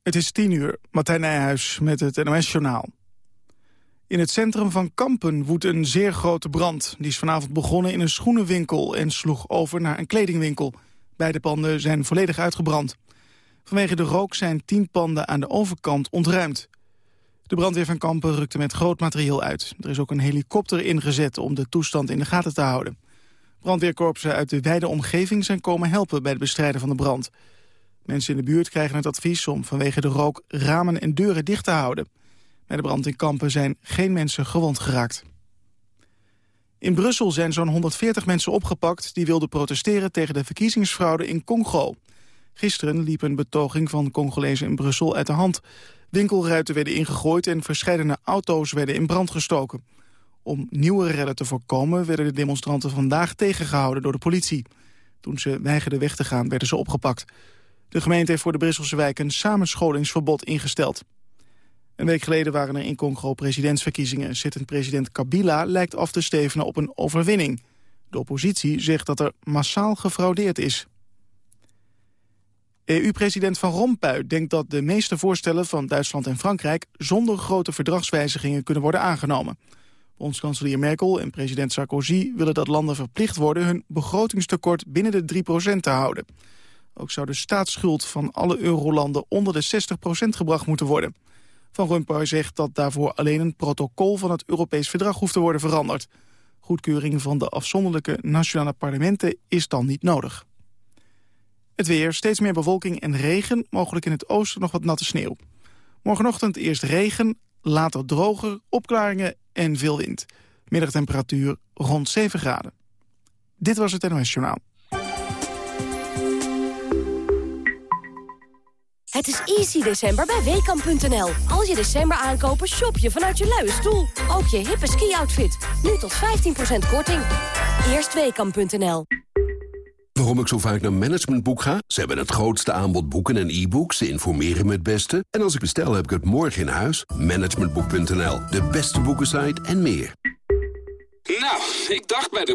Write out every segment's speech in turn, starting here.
Het is tien uur, Martijn Nijhuis met het NOS-journaal. In het centrum van Kampen woedt een zeer grote brand. Die is vanavond begonnen in een schoenenwinkel en sloeg over naar een kledingwinkel. Beide panden zijn volledig uitgebrand. Vanwege de rook zijn tien panden aan de overkant ontruimd. De brandweer van Kampen rukte met groot materieel uit. Er is ook een helikopter ingezet om de toestand in de gaten te houden. Brandweerkorpsen uit de wijde omgeving zijn komen helpen bij het bestrijden van de brand. Mensen in de buurt krijgen het advies om vanwege de rook ramen en deuren dicht te houden. Bij de brand in Kampen zijn geen mensen gewond geraakt. In Brussel zijn zo'n 140 mensen opgepakt... die wilden protesteren tegen de verkiezingsfraude in Congo. Gisteren liep een betoging van Congolezen in Brussel uit de hand. Winkelruiten werden ingegooid en verscheidene auto's werden in brand gestoken. Om nieuwe redden te voorkomen werden de demonstranten vandaag tegengehouden door de politie. Toen ze weigerden weg te gaan werden ze opgepakt. De gemeente heeft voor de Brusselse wijk een samenscholingsverbod ingesteld. Een week geleden waren er in Congo presidentsverkiezingen. Zittend president Kabila lijkt af te stevenen op een overwinning. De oppositie zegt dat er massaal gefraudeerd is. EU-president Van Rompuy denkt dat de meeste voorstellen van Duitsland en Frankrijk... zonder grote verdragswijzigingen kunnen worden aangenomen. Bondskanselier Merkel en president Sarkozy willen dat landen verplicht worden... hun begrotingstekort binnen de 3% te houden. Ook zou de staatsschuld van alle eurolanden onder de 60% gebracht moeten worden. Van Rompuy zegt dat daarvoor alleen een protocol van het Europees Verdrag hoeft te worden veranderd. Goedkeuring van de afzonderlijke nationale parlementen is dan niet nodig. Het weer, steeds meer bewolking en regen, mogelijk in het oosten nog wat natte sneeuw. Morgenochtend eerst regen, later droger, opklaringen en veel wind. Middagtemperatuur rond 7 graden. Dit was het NOS Journaal. Het is easy december bij Weekamp.nl. Als je december aankopen, shop je vanuit je luie stoel. Ook je hippe ski-outfit. Nu tot 15% korting. Eerst Weekamp.nl. Waarom ik zo vaak naar Managementboek ga? Ze hebben het grootste aanbod boeken en e-books. Ze informeren me het beste. En als ik bestel, heb ik het morgen in huis. Managementboek.nl, de beste boekensite en meer. Nou, ik dacht bij de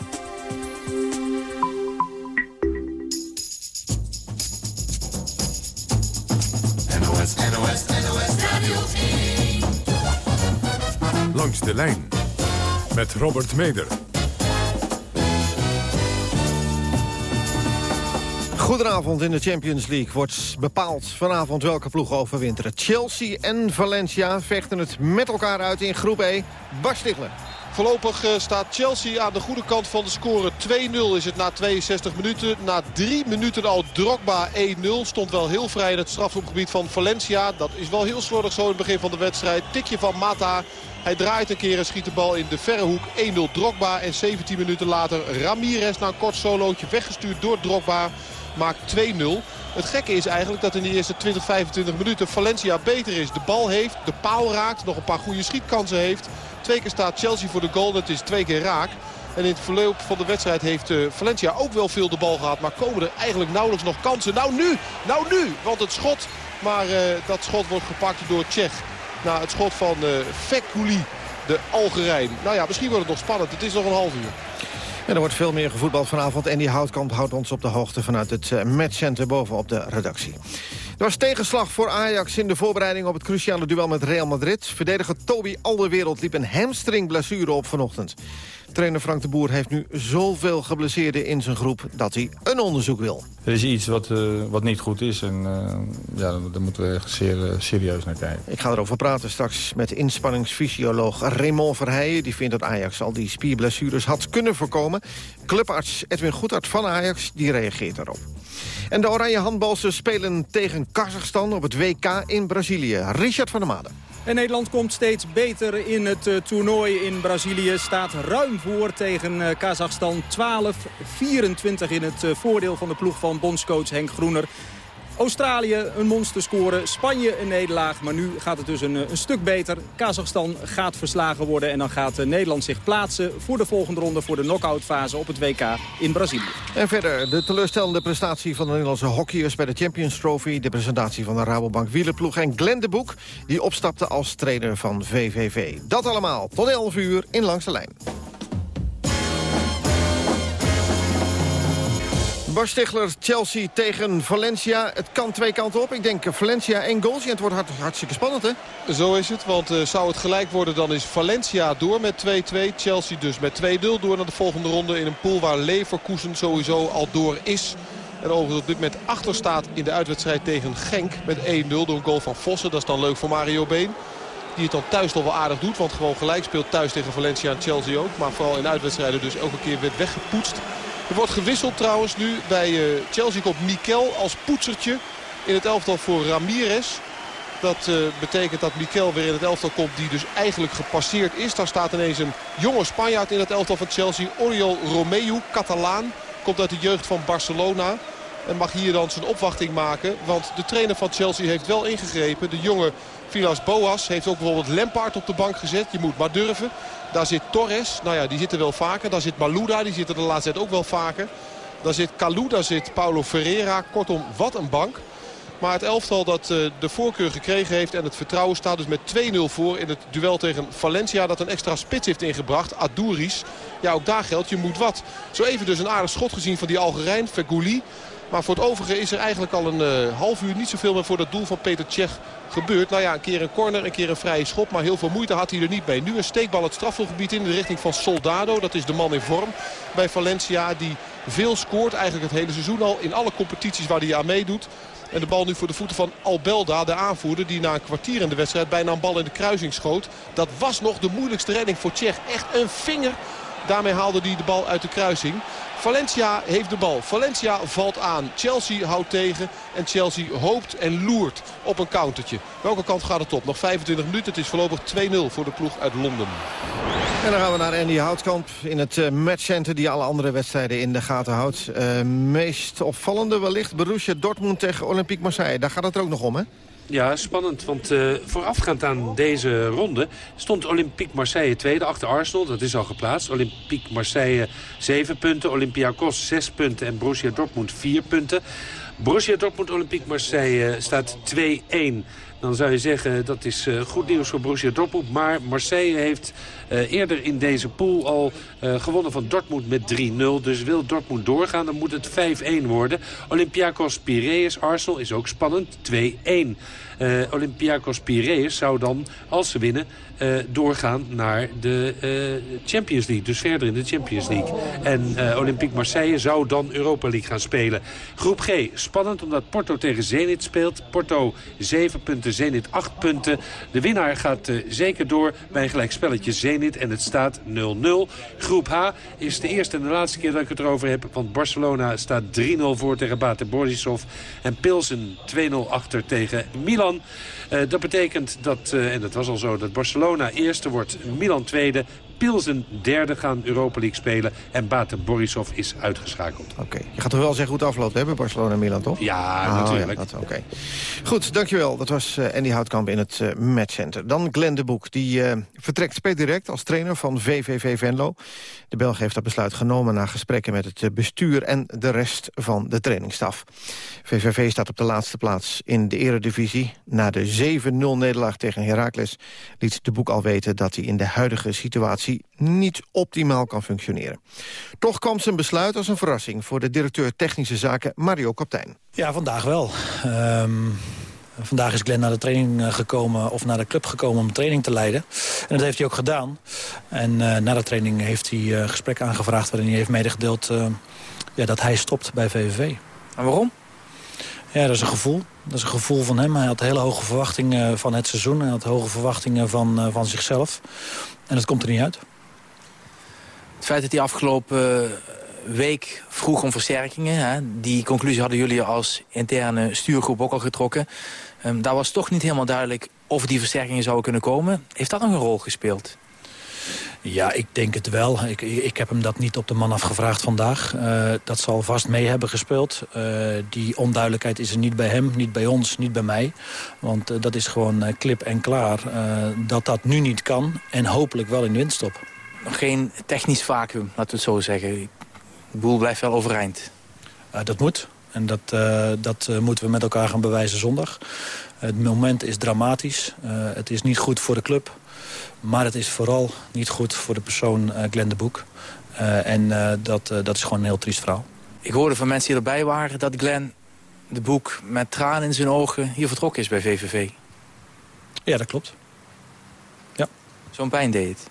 Langs de lijn met Robert Meder. Goedenavond in de Champions League wordt bepaald vanavond welke ploeg overwinteren. Chelsea en Valencia vechten het met elkaar uit in groep E. Bas Stigler. Voorlopig eh, staat Chelsea aan de goede kant van de score. 2-0 is het na 62 minuten. Na drie minuten al Drogba 1-0. Stond wel heel vrij in het strafschopgebied van Valencia. Dat is wel heel slordig zo in het begin van de wedstrijd. Tikje van Mata. Hij draait een keer en schiet de bal in de verre hoek. 1-0 Drogba. En 17 minuten later Ramirez na een kort solootje weggestuurd door Drogba. Maakt 2-0. Het gekke is eigenlijk dat in de eerste 20, 25 minuten Valencia beter is. De bal heeft, de paal raakt, nog een paar goede schietkansen heeft. Twee keer staat Chelsea voor de goal. Dat is twee keer raak. En in het verloop van de wedstrijd heeft uh, Valencia ook wel veel de bal gehad. Maar komen er eigenlijk nauwelijks nog kansen. Nou nu, nou nu. Want het schot, maar uh, dat schot wordt gepakt door Tsjech. Na het schot van uh, Fekuli, de Algerijn. Nou ja, misschien wordt het nog spannend. Het is nog een half uur. En er wordt veel meer gevoetbald vanavond. En die Houtkamp houdt ons op de hoogte vanuit het matchcenter boven op de redactie. Er was tegenslag voor Ajax in de voorbereiding op het cruciale duel met Real Madrid. Verdediger Toby Alderwereld liep een hamstringblessure op vanochtend. Trainer Frank de Boer heeft nu zoveel geblesseerden in zijn groep dat hij een onderzoek wil. Er is iets wat, uh, wat niet goed is en uh, ja, daar moeten we echt zeer uh, serieus naar kijken. Ik ga erover praten straks met inspanningsfysioloog Raymond Verheijen. Die vindt dat Ajax al die spierblessures had kunnen voorkomen. Clubarts Edwin Goedhart van Ajax die reageert daarop. En de Oranje handbalsters spelen tegen Kazachstan op het WK in Brazilië. Richard van der Made. En Nederland komt steeds beter in het uh, toernooi in Brazilië. Staat ruim voor tegen uh, Kazachstan. 12-24 in het uh, voordeel van de ploeg van bondscoach Henk Groener. Australië een monster scoren, Spanje een nederlaag. Maar nu gaat het dus een, een stuk beter. Kazachstan gaat verslagen worden en dan gaat Nederland zich plaatsen... voor de volgende ronde voor de knock-outfase op het WK in Brazilië. En verder de teleurstellende prestatie van de Nederlandse hockeyers... bij de Champions Trophy, de presentatie van de Rabobank wielerploeg... en Glenn de Boek, die opstapte als trainer van VVV. Dat allemaal tot 11 uur in Langs de Lijn. Bas Stigler, Chelsea tegen Valencia. Het kan twee kanten op. Ik denk Valencia en goals. En het wordt hartstikke spannend, hè? Zo is het, want uh, zou het gelijk worden... dan is Valencia door met 2-2. Chelsea dus met 2-0 door naar de volgende ronde... in een pool waar Leverkusen sowieso al door is. En overigens op dit moment achter staat in de uitwedstrijd tegen Genk... met 1-0 door een goal van Vossen. Dat is dan leuk voor Mario Been. Die het dan thuis toch wel aardig doet. Want gewoon gelijk speelt thuis tegen Valencia en Chelsea ook. Maar vooral in uitwedstrijden dus elke keer werd weggepoetst. Er wordt gewisseld trouwens nu bij uh, Chelsea komt Mikel als poetsertje in het elftal voor Ramirez. Dat uh, betekent dat Mikel weer in het elftal komt die dus eigenlijk gepasseerd is. Daar staat ineens een jonge Spanjaard in het elftal van Chelsea. Oriol Romeu, Catalaan. Komt uit de jeugd van Barcelona. En mag hier dan zijn opwachting maken. Want de trainer van Chelsea heeft wel ingegrepen. De jonge Vilas Boas heeft ook bijvoorbeeld Lampard op de bank gezet. Je moet maar durven. Daar zit Torres. Nou ja, die zitten wel vaker. Daar zit Maluda. Die zitten de laatste tijd ook wel vaker. Daar zit Kalou. Daar zit Paulo Ferreira. Kortom, wat een bank. Maar het elftal dat uh, de voorkeur gekregen heeft en het vertrouwen staat dus met 2-0 voor in het duel tegen Valencia. Dat een extra spits heeft ingebracht. Adouris. Ja, ook daar geldt, je moet wat. Zo even dus een aardig schot gezien van die Algerijn, Fegouli. Maar voor het overige is er eigenlijk al een uh, half uur niet zoveel meer voor dat doel van Peter Tsjech gebeurd. Nou ja, een keer een corner, een keer een vrije schop. Maar heel veel moeite had hij er niet mee. Nu een steekbal het strafselgebied in de richting van Soldado. Dat is de man in vorm bij Valencia die veel scoort. Eigenlijk het hele seizoen al in alle competities waar hij aan meedoet. En de bal nu voor de voeten van Albelda, de aanvoerder. Die na een kwartier in de wedstrijd bijna een bal in de kruising schoot. Dat was nog de moeilijkste redding voor Tsjech. Echt een vinger. Daarmee haalde hij de bal uit de kruising. Valencia heeft de bal. Valencia valt aan. Chelsea houdt tegen. En Chelsea hoopt en loert op een countertje. Welke kant gaat het op? Nog 25 minuten. Het is voorlopig 2-0 voor de ploeg uit Londen. En dan gaan we naar Andy Houtkamp in het uh, matchcenter die alle andere wedstrijden in de gaten houdt. Uh, meest opvallende wellicht Borussia Dortmund tegen Olympique Marseille. Daar gaat het er ook nog om, hè? Ja, spannend. Want uh, voorafgaand aan deze ronde stond Olympique Marseille tweede achter Arsenal. Dat is al geplaatst. Olympique Marseille 7 punten, Olympiakos 6 punten en Borussia Dortmund 4 punten. Borussia Dortmund Olympique Marseille staat 2-1. Dan zou je zeggen dat is uh, goed nieuws voor Borussia Dortmund. Maar Marseille heeft uh, eerder in deze pool al uh, gewonnen van Dortmund met 3-0. Dus wil Dortmund doorgaan, dan moet het 5-1 worden. Olympiakos Piraeus Arsenal is ook spannend, 2-1. Uh, Olympiakos Piraeus zou dan, als ze winnen, doorgaan naar de Champions League. Dus verder in de Champions League. En Olympique Marseille zou dan Europa League gaan spelen. Groep G, spannend omdat Porto tegen Zenit speelt. Porto 7 punten, Zenit 8 punten. De winnaar gaat zeker door bij een gelijkspelletje Zenit. En het staat 0-0. Groep H is de eerste en de laatste keer dat ik het erover heb. Want Barcelona staat 3-0 voor tegen Bate Borisov. En Pilsen 2-0 achter tegen Milan. Uh, dat betekent dat, uh, en dat was al zo, dat Barcelona eerste wordt, Milan tweede. Pilsen derde gaan Europa League spelen. En Bate Borisov is uitgeschakeld. Oké, okay. je gaat toch wel zeggen hoe het afloopt hebben, Barcelona en Milan, toch? Ja, oh, natuurlijk. Ja, Oké. Okay. Goed, dankjewel. Dat was uh, Andy Houtkamp in het uh, matchcenter. Dan Glenn de Boek, die uh, vertrekt per direct als trainer van VVV Venlo. De Belg heeft dat besluit genomen na gesprekken met het bestuur... en de rest van de trainingsstaf. VVV staat op de laatste plaats in de eredivisie. Na de 7-0 nederlaag tegen Heracles liet de Boek al weten... dat hij in de huidige situatie niet optimaal kan functioneren. Toch kwam zijn besluit als een verrassing voor de directeur technische zaken Mario Kaptein. Ja, vandaag wel. Um... Vandaag is Glenn naar de training gekomen, of naar de club gekomen om training te leiden. En dat heeft hij ook gedaan. En uh, na de training heeft hij uh, gesprek aangevraagd waarin hij heeft medegedeeld uh, ja, dat hij stopt bij VVV. En waarom? Ja, dat is een gevoel. Dat is een gevoel van hem. Hij had hele hoge verwachtingen van het seizoen. Hij had hoge verwachtingen van, van zichzelf. En dat komt er niet uit. Het feit dat hij afgelopen week vroeg om versterkingen... Hè, die conclusie hadden jullie als interne stuurgroep ook al getrokken. Um, daar was toch niet helemaal duidelijk of die versterkingen zouden kunnen komen. Heeft dat nog een rol gespeeld? Ja, ik denk het wel. Ik, ik heb hem dat niet op de man afgevraagd vandaag. Uh, dat zal vast mee hebben gespeeld. Uh, die onduidelijkheid is er niet bij hem, niet bij ons, niet bij mij. Want uh, dat is gewoon klip en klaar dat dat nu niet kan. En hopelijk wel in de windstop. Geen technisch vacuüm, laten we het zo zeggen. De boel blijft wel overeind. dat moet. En dat, dat moeten we met elkaar gaan bewijzen zondag. Het moment is dramatisch. het is niet goed voor de club. Maar het is vooral niet goed voor de persoon uh, Glenn de Boek. Uh, en uh, dat, dat is gewoon een heel triest verhaal. Ik hoorde van mensen die erbij waren dat Glenn de Boek met tranen in zijn ogen hier vertrokken is bij VVV. Ja, dat klopt. Ja. Zo'n pijn deed het?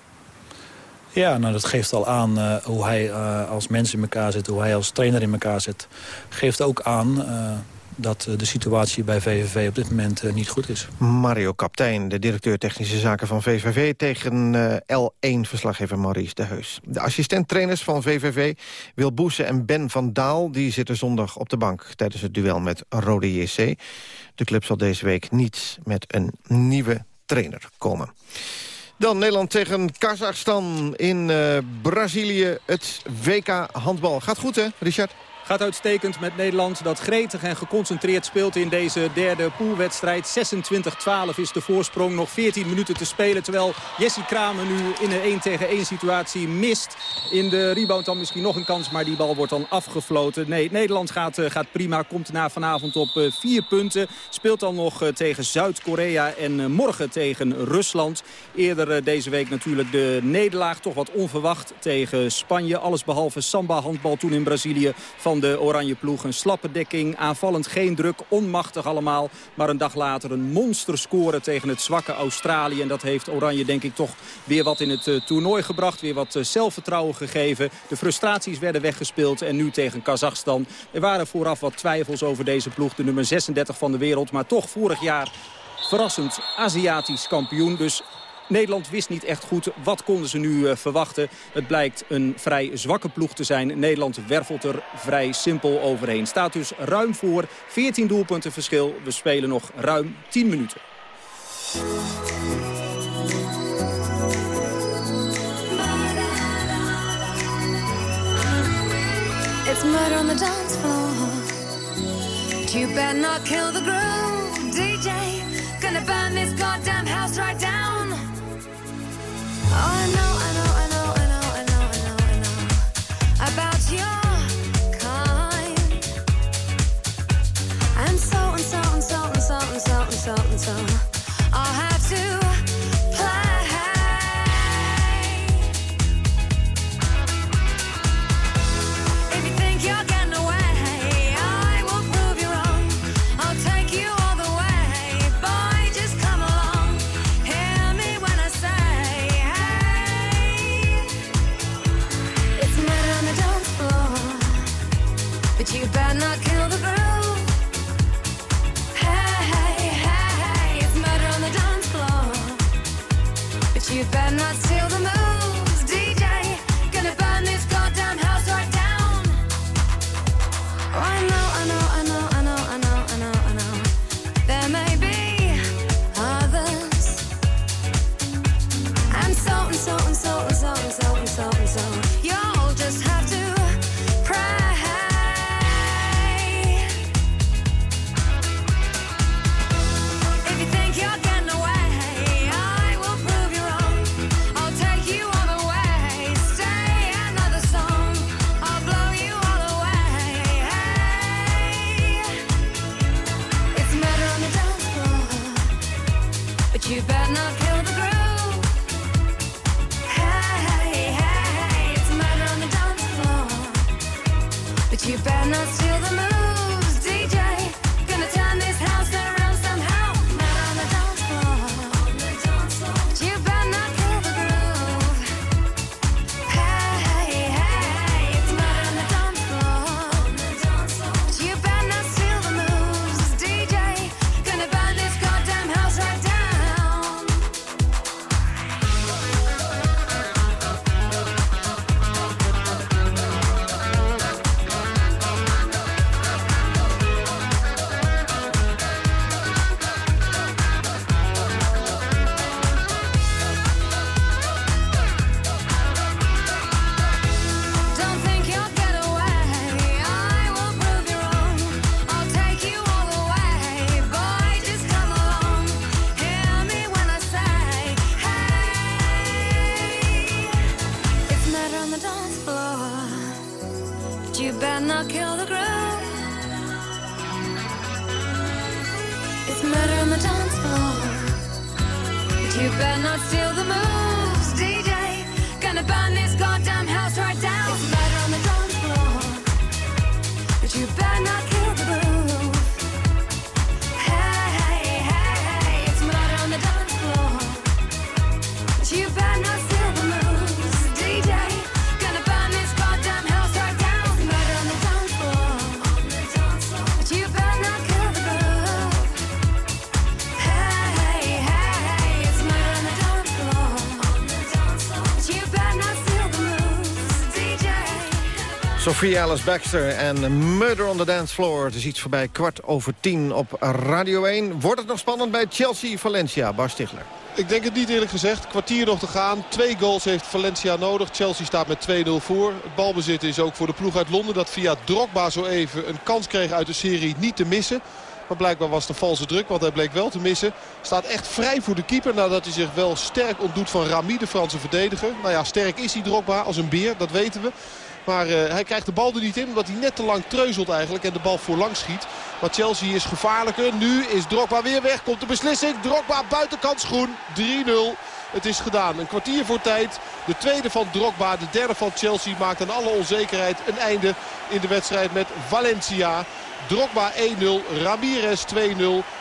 Ja, nou dat geeft al aan uh, hoe hij uh, als mens in elkaar zit, hoe hij als trainer in elkaar zit. Geeft ook aan uh, dat eh, de situatie bij VVV op dit moment eh, niet goed is. Mario Kaptein, de directeur technische zaken van VVV... tegen eh, L1-verslaggever Maurice de Heus. De assistent-trainers van VVV, Wil Boese en Ben van Daal... die zitten zondag op de bank tijdens het duel met Rode JC. De club zal deze week niet met een nieuwe trainer komen. Dan Nederland tegen Kazachstan in Brazilië. Het WK handbal. Gaat goed, hè, Richard? Gaat uitstekend met Nederland dat gretig en geconcentreerd speelt in deze derde poolwedstrijd. 26-12 is de voorsprong. Nog 14 minuten te spelen. Terwijl Jessie Kramer nu in een 1 tegen 1 situatie mist. In de rebound dan misschien nog een kans. Maar die bal wordt dan afgefloten. Nee, Nederland gaat, uh, gaat prima. Komt na vanavond op uh, vier punten. Speelt dan nog uh, tegen Zuid-Korea en morgen tegen Rusland. Eerder deze week natuurlijk de nederlaag. Toch wat onverwacht tegen Spanje. Alles behalve samba handbal toen in Brazilië van de oranje ploeg. Een slappe dekking, aanvallend geen druk, onmachtig allemaal. Maar een dag later een monster scoren tegen het zwakke Australië. En dat heeft Oranje denk ik toch weer wat in het uh, toernooi gebracht. Weer wat uh, zelfvertrouwen gegeven. De frustraties werden weggespeeld. En nu tegen Kazachstan. Er waren vooraf wat twijfels over deze ploeg. De nummer 36 van de wereld. Maar toch vorig jaar verrassend Aziatisch kampioen. Dus Nederland wist niet echt goed wat konden ze nu uh, verwachten. Het blijkt een vrij zwakke ploeg te zijn. Nederland wervelt er vrij simpel overheen. Staat dus ruim voor. 14 doelpunten verschil. We spelen nog ruim 10 minuten. It's murder on the dance floor. You better not kill the groove, DJ. Oh, too bad. Not steal the moves, Sophie Alice Baxter en Murder on the Dance Floor. Het is iets voorbij kwart over tien op Radio 1. Wordt het nog spannend bij Chelsea-Valencia, Bar Stigler? Ik denk het niet eerlijk gezegd. Kwartier nog te gaan. Twee goals heeft Valencia nodig. Chelsea staat met 2-0 voor. Het balbezit is ook voor de ploeg uit Londen. Dat via Drogba zo even een kans kreeg uit de serie niet te missen. Maar blijkbaar was een valse druk, want hij bleek wel te missen. Staat echt vrij voor de keeper nadat hij zich wel sterk ontdoet van Rami, de Franse verdediger. Nou ja, sterk is hij Drogba als een beer, dat weten we. Maar eh, hij krijgt de bal er niet in, omdat hij net te lang treuzelt eigenlijk en de bal voorlang schiet. Maar Chelsea is gevaarlijker. Nu is Drogba weer weg, komt de beslissing. Drogba buitenkant schoen, 3-0. Het is gedaan. Een kwartier voor tijd. De tweede van Drogba, de derde van Chelsea maakt aan alle onzekerheid een einde in de wedstrijd met Valencia. Drogba 1-0, Ramirez 2-0.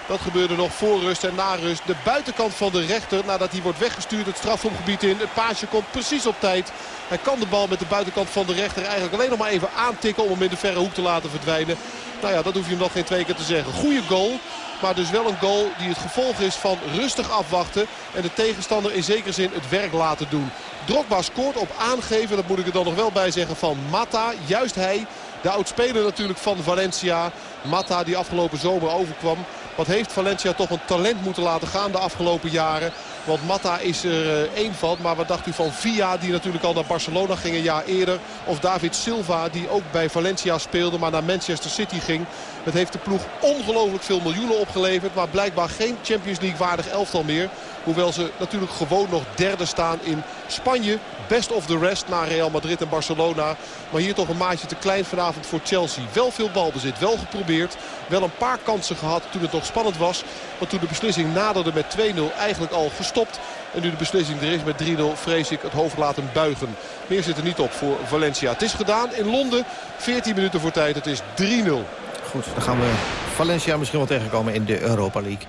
Dat gebeurde nog voor rust en na rust. De buitenkant van de rechter nadat hij wordt weggestuurd het strafschopgebied in. Het paasje komt precies op tijd. Hij kan de bal met de buitenkant van de rechter eigenlijk alleen nog maar even aantikken om hem in de verre hoek te laten verdwijnen. Nou ja, dat hoef je hem nog geen twee keer te zeggen. Goeie goal. Maar dus wel een goal die het gevolg is van rustig afwachten. En de tegenstander in zekere zin het werk laten doen. Drogba scoort op aangeven, dat moet ik er dan nog wel bij zeggen, van Mata. Juist hij, de oudspeler natuurlijk van Valencia. Mata die afgelopen zomer overkwam. Wat heeft Valencia toch een talent moeten laten gaan de afgelopen jaren. Want Mata is er eh, één van. Maar wat dacht u van Villa die natuurlijk al naar Barcelona ging een jaar eerder. Of David Silva die ook bij Valencia speelde maar naar Manchester City ging. Het heeft de ploeg ongelooflijk veel miljoenen opgeleverd. Maar blijkbaar geen Champions League waardig elftal meer. Hoewel ze natuurlijk gewoon nog derde staan in Spanje. Best of the rest na Real Madrid en Barcelona. Maar hier toch een maatje te klein vanavond voor Chelsea. Wel veel balbezit, wel geprobeerd. Wel een paar kansen gehad toen het nog spannend was. Want toen de beslissing naderde met 2-0 eigenlijk al gestopt. En nu de beslissing er is met 3-0 vrees ik het hoofd laten buigen. Meer zit er niet op voor Valencia. Het is gedaan in Londen. 14 minuten voor tijd. Het is 3-0. Goed, dan gaan we Valencia misschien wel tegenkomen in de Europa League.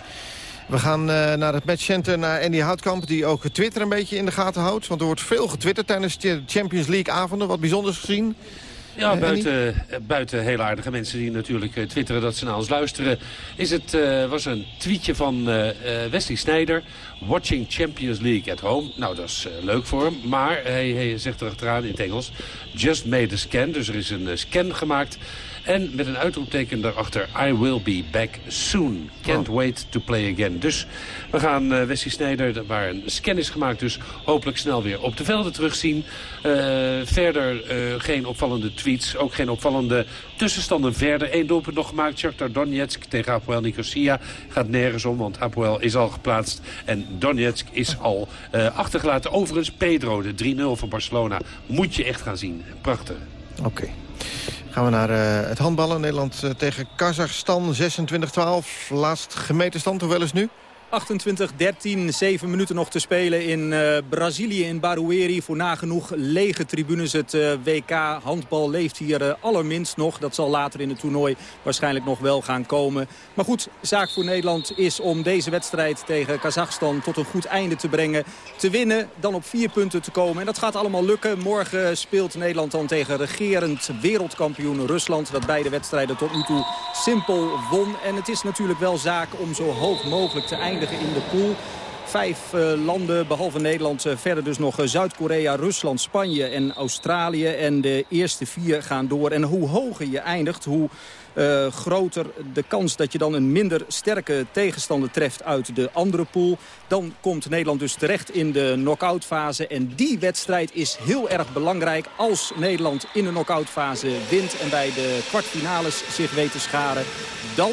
We gaan eh, naar het matchcenter, naar Andy Houtkamp... die ook Twitter een beetje in de gaten houdt. Want er wordt veel getwitterd tijdens de Champions League avonden. Wat bijzonders gezien. Ja, Eh, buiten, eh, buiten heel aardige mensen die natuurlijk twitteren dat ze naar ons luisteren... Is het, was een tweetje van Wesley Sneijder. Watching Champions League at home. Nou, dat is leuk voor hem. Maar hij, hij zegt erachteraan in het Engels... Just made a scan. Dus er is een scan gemaakt. En met een uitroepteken daarachter... I will be back soon. Can't wait to play again. Dus we gaan eh Wesley Sneijder, waar een scan is gemaakt... dus hopelijk snel weer op de velden terugzien. Eh, verder eh, geen opvallende tweets. Ook geen opvallende tussenstanden verder. Eén doelpunt nog gemaakt. Shakhtar Donetsk tegen Apoel Nicosia. Gaat nergens om, want Apoel is al geplaatst. En Donetsk is al achtergelaten. Overigens Pedro, de 3-0 van Barcelona. Moet je echt gaan zien. Prachtig. Oké. Gaan we naar eh, het handballen. Nederland eh, tegen Kazachstan 26-12. Laatst gemeten stand, hoewel is nu? 28-13, 7 minuten nog te spelen in eh, Brazilië, in Barueri. Voor nagenoeg lege tribunes. Het eh, WK handbal leeft hier eh, allerminst nog. Dat zal later in het toernooi waarschijnlijk nog wel gaan komen. Maar goed, zaak voor Nederland is om deze wedstrijd tegen Kazachstan tot een goed einde te brengen. Te winnen, dan op vier punten te komen. En dat gaat allemaal lukken. Morgen speelt Nederland dan tegen regerend wereldkampioen Rusland. Dat beide wedstrijden tot nu toe simpel won. En het is natuurlijk wel zaak om zo hoog mogelijk te eindigen in de pool. Vijf eh, landen, behalve Nederland, eh, verder dus nog eh, Zuid-Korea, Rusland, Spanje en Australië. En de eerste vier gaan door. En hoe hoger je eindigt, hoe groter de kans dat je dan een minder sterke tegenstander treft uit de andere pool. Dan komt Nederland dus terecht in de knock-out fase. En die wedstrijd is heel erg belangrijk als Nederland in de knock-out fase wint. En bij de kwartfinales zich weet te scharen. Dan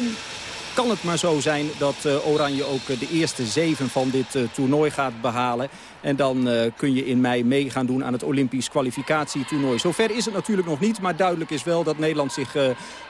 kan het maar zo zijn dat eh, Oranje ook eh, de eerste zeven van dit eh, toernooi gaat behalen. En dan kun je in mei mee gaan doen aan het Olympisch kwalificatietoernooi. Zover is het natuurlijk nog niet, maar duidelijk is wel dat Nederland zich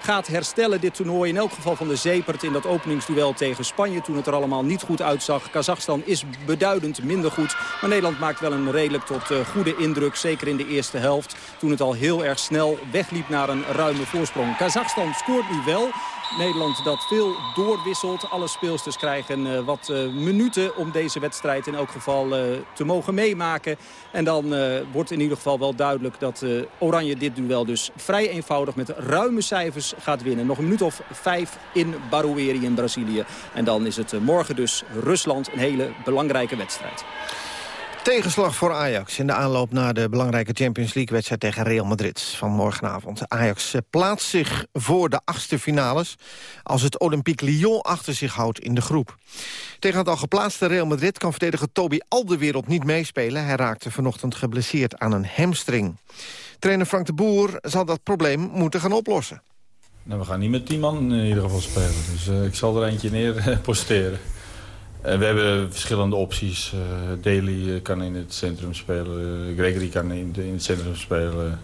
gaat herstellen dit toernooi. In elk geval van de zepert in dat openingsduel tegen Spanje toen het er allemaal niet goed uitzag. Kazachstan is beduidend minder goed, maar Nederland maakt wel een redelijk tot goede indruk. Zeker in de eerste helft, toen het al heel erg snel wegliep naar een ruime voorsprong. Kazachstan scoort nu wel. Nederland dat veel doorwisselt. Alle speelsters krijgen eh, wat eh, minuten om deze wedstrijd in elk geval eh, te mogen meemaken. En dan wordt in ieder geval wel duidelijk dat Oranje dit duel dus vrij eenvoudig met ruime cijfers gaat winnen. Nog een minuut of vijf in Barueri in Brazilië. En dan is het morgen dus Rusland een hele belangrijke wedstrijd. Tegenslag voor Ajax in de aanloop naar de belangrijke Champions League-wedstrijd tegen Real Madrid van morgenavond. Ajax eh, plaatst zich voor de achtste finales als het Olympique Lyon achter zich houdt in de groep. Tegen het al geplaatste Real Madrid kan verdediger Toby Alderwereld niet meespelen. Hij raakte vanochtend geblesseerd aan een hamstring. Trainer Frank de Boer zal dat probleem moeten gaan oplossen. Nou, we gaan niet met 10 man in ieder geval spelen. Dus eh, ik zal er eentje neer eh, posteren. En we hebben verschillende opties. Uh, Daly eh, kan in het centrum spelen. Gregory kan in, in, het centrum spelen.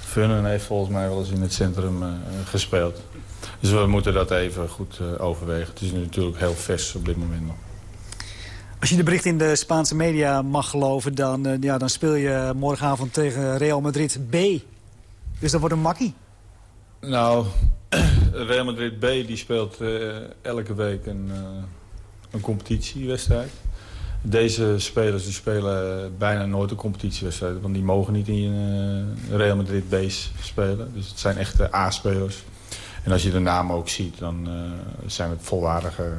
Funnen heeft volgens mij wel eens in het centrum uh, gespeeld. Dus we moeten dat even goed overwegen. Het is natuurlijk heel vers op dit moment nog. Als je de bericht in de Spaanse media mag geloven... dan, ja, dan speel je morgenavond tegen Real Madrid B. Dus dat wordt een makkie. Nou, Real Madrid B die speelt elke week een een competitiewedstrijd. Deze spelers die spelen bijna nooit een competitiewedstrijd. Want die mogen niet in uh, Real Madrid base spelen. Dus het zijn echte A-spelers. En als je de naam ook ziet, dan uh, zijn het volwaardige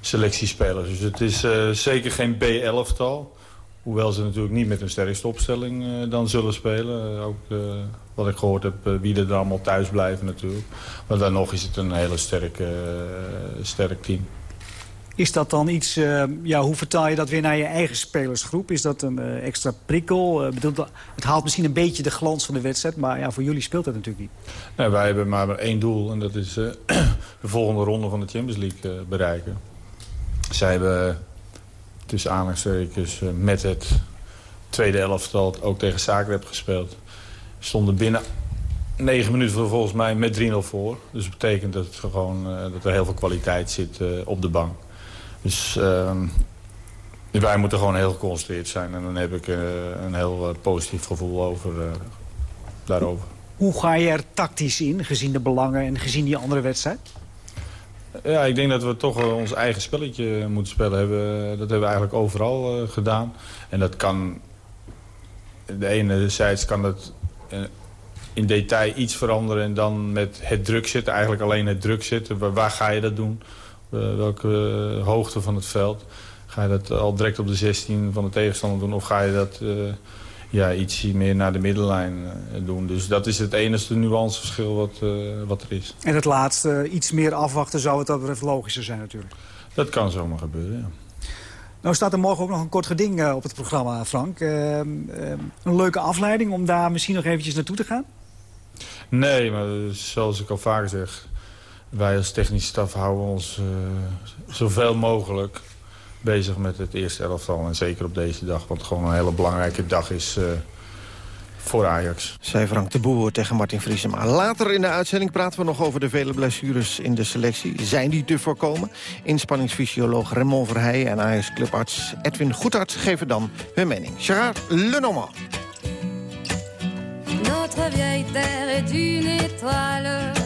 selectiespelers. Dus het is uh, zeker geen B-11-tal. Hoewel ze natuurlijk niet met een sterkste opstelling dan zullen spelen. ook wat ik gehoord heb, wie er dan allemaal thuis blijven natuurlijk. Maar dan nog is het een hele sterke, sterk team. Is dat dan iets, uh, ja, hoe vertaal je dat weer naar je eigen spelersgroep? Is dat een uh, extra prikkel? Uh, bedoel, het haalt misschien een beetje de glans van de wedstrijd... maar ja, voor jullie speelt dat natuurlijk niet. Nee, wij hebben maar één doel en dat is de volgende ronde van de Champions League bereiken. Zij hebben tussen aanhalingstekens met het tweede elftal ook tegen Zagreb gespeeld. Stonden binnen negen minuten volgens mij met 3-0 voor. Dus dat betekent dat, gewoon, dat er heel veel kwaliteit zit op de bank. Dus uh, wij moeten gewoon heel geconcentreerd zijn. En dan heb ik uh, een heel uh, positief gevoel over, uh, daarover. Hoe ga je er tactisch in, gezien de belangen en gezien die andere wedstrijd? Ja, ik denk dat we toch ons eigen spelletje moeten spelen. Hebben, dat hebben we eigenlijk overal gedaan. En dat kan... De ene zijds kan dat in detail iets veranderen... en dan met het druk zitten, eigenlijk alleen het druk zitten. Waar ga je dat doen? Uh, welke uh, hoogte van het veld. Ga je dat al direct op de 16 van de tegenstander doen... of ga je dat uh, ja, iets meer naar de middenlijn doen. Dus dat is het enige nuanceverschil wat, wat er is. En het laatste, iets meer afwachten zou het dat betreft logischer zijn natuurlijk. Dat kan zomaar gebeuren, ja. Nou staat er morgen ook nog een kort geding op het programma, Frank. Ehm, een leuke afleiding om daar misschien nog eventjes naartoe te gaan? Nee, maar zoals ik al vaker zeg wij als technische staf houden ons uh, zoveel mogelijk bezig met het eerste elftal. En zeker op deze dag, wat gewoon een hele belangrijke dag is uh, voor Ajax. Zij Frank de Boer tegen Martin Vriesema. Later in de uitzending praten we nog over de vele blessures in de selectie. Zijn die te voorkomen? Inspanningsfysioloog Raymond Verheijen en Ajax-clubarts Edwin Goedarts geven dan hun mening. Gerard Lenormand. Notre vieille terre est une étoile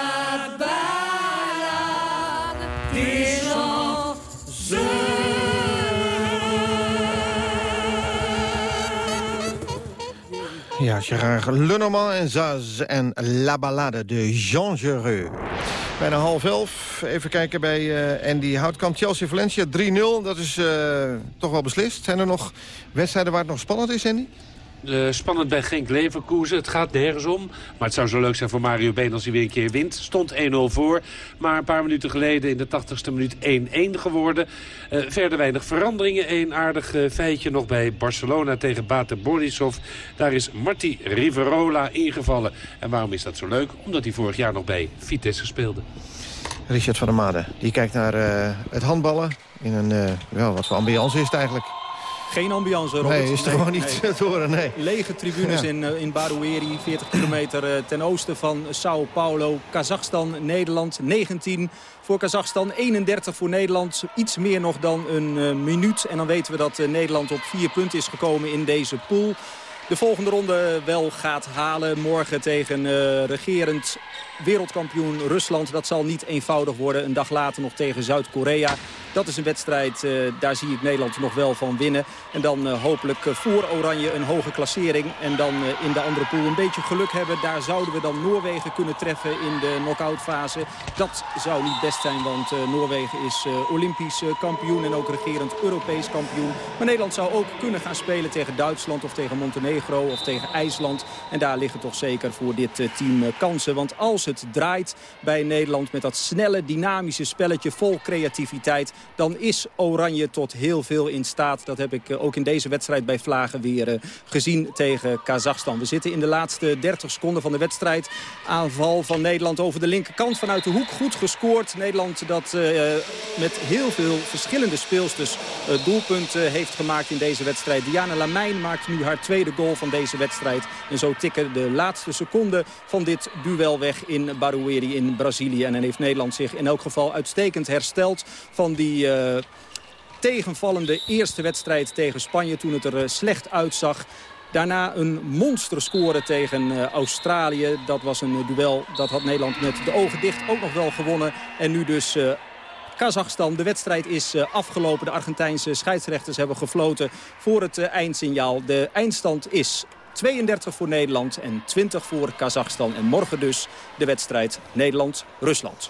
Gerard Lenormand en Zaz en La Ballade de Jean Gereux. Bijna half elf. Even kijken bij eh, Andy Houtkamp. Chelsea-Valencia 3-0. Dat is eh, toch wel beslist. Zijn er nog wedstrijden waar het nog spannend is, Andy? Eh, spannend bij Genk Leverkusen. Het gaat nergens om. Maar het zou zo leuk zijn voor Mario Been als hij weer een keer wint. Stond 1-0 voor. Maar een paar minuten geleden in de 80ste minuut 1-1 geworden. Eh, verder weinig veranderingen. Een aardig eh, feitje nog bij Barcelona tegen Bate Borisov. Daar is Marti Riverola ingevallen. En waarom is dat zo leuk? Omdat hij vorig jaar nog bij Vitesse speelde. Richard van der Made. Die kijkt naar het handballen. In een, wel, wat voor ambiance is het eigenlijk? Geen ambiance, Robert. Nee, is er gewoon niet te horen, nee. Lege tribunes Ja. in, eh, in Barueri, 40 kilometer eh, ten oosten van Sao Paulo. Kazachstan, Nederland, 19 voor Kazachstan, 31 voor Nederland. Iets meer nog dan een eh, minuut. En dan weten we dat Nederland op vier punten is gekomen in deze pool. De volgende ronde wel gaat halen. Morgen tegen regerend wereldkampioen Rusland. Dat zal niet eenvoudig worden. Een dag later nog tegen Zuid-Korea. Dat is een wedstrijd, eh, daar zie ik Nederland nog wel van winnen. En dan eh, hopelijk eh, voor Oranje een hoge klassering. En dan in de andere pool een beetje geluk hebben. Daar zouden we dan Noorwegen kunnen treffen in de knock-out fase. Dat zou niet best zijn, want Noorwegen is Olympisch kampioen en ook regerend Europees kampioen. Maar Nederland zou ook kunnen gaan spelen tegen Duitsland of tegen Montenegro of tegen IJsland. En daar liggen toch zeker voor dit team kansen. Want als het draait bij Nederland met dat snelle, dynamische spelletje vol creativiteit... dan is Oranje tot heel veel in staat. Dat heb ik eh, ook in deze wedstrijd bij Vlagen weer eh, gezien tegen Kazachstan. We zitten in de laatste 30 seconden van de wedstrijd. Aanval van Nederland over de linkerkant vanuit de hoek. Goed gescoord. Nederland dat eh, met heel veel verschillende speelsters eh, doelpunten heeft gemaakt in deze wedstrijd. Diana Lamijn maakt nu haar tweede goal van deze wedstrijd. En zo tikken de laatste seconden van dit duel weg in Barueri in Brazilië. En dan heeft Nederland zich in elk geval uitstekend hersteld van die... eh, tegenvallende eerste wedstrijd tegen Spanje toen het er eh, slecht uitzag. Daarna een monsterscore tegen eh, Australië. Dat was een duel dat had Nederland met de ogen dicht ook nog wel gewonnen. En nu dus Kazachstan. De wedstrijd is afgelopen. De Argentijnse scheidsrechters hebben gefloten voor het eindsignaal. De eindstand is 32 voor Nederland en 20 voor Kazachstan. En morgen dus de wedstrijd Nederland-Rusland.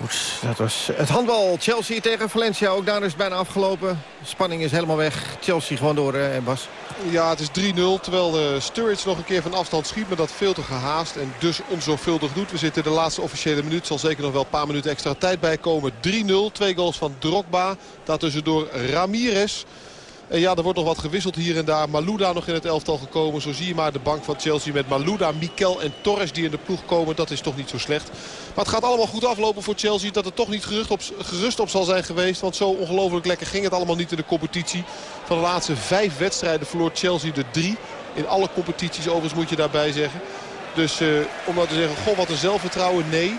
Goed, dat was het handbal. Chelsea tegen Valencia. Ook daar is het bijna afgelopen. Spanning is helemaal weg. Chelsea gewoon door, eh, Bas. Ja, het is 3-0. Terwijl de Sturridge nog een keer van afstand schiet. Maar dat veel te gehaast en dus onzorgvuldig doet. We zitten in de laatste officiële minuut. Zal zeker nog wel een paar minuten extra tijd bij komen. 3-0. Twee goals van Drogba. Daartussendoor Ramirez. En ja, er wordt nog wat gewisseld hier en daar. Malouda nog in het elftal gekomen. Zo zie je maar de bank van Chelsea met Malouda, Mikel en Torres die in de ploeg komen. Dat is toch niet zo slecht. Maar het gaat allemaal goed aflopen voor Chelsea. Dat er toch niet gerust op, gerust op zal zijn geweest. Want zo ongelooflijk lekker ging het allemaal niet in de competitie. Van de laatste vijf wedstrijden verloor Chelsea de drie. In alle competities overigens moet je daarbij zeggen. Dus eh, om nou te zeggen, goh wat een zelfvertrouwen, nee.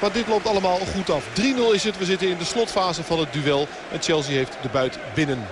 Maar dit loopt allemaal goed af. 3-0 is het. We zitten in de slotfase van het duel. En Chelsea heeft de buit binnen.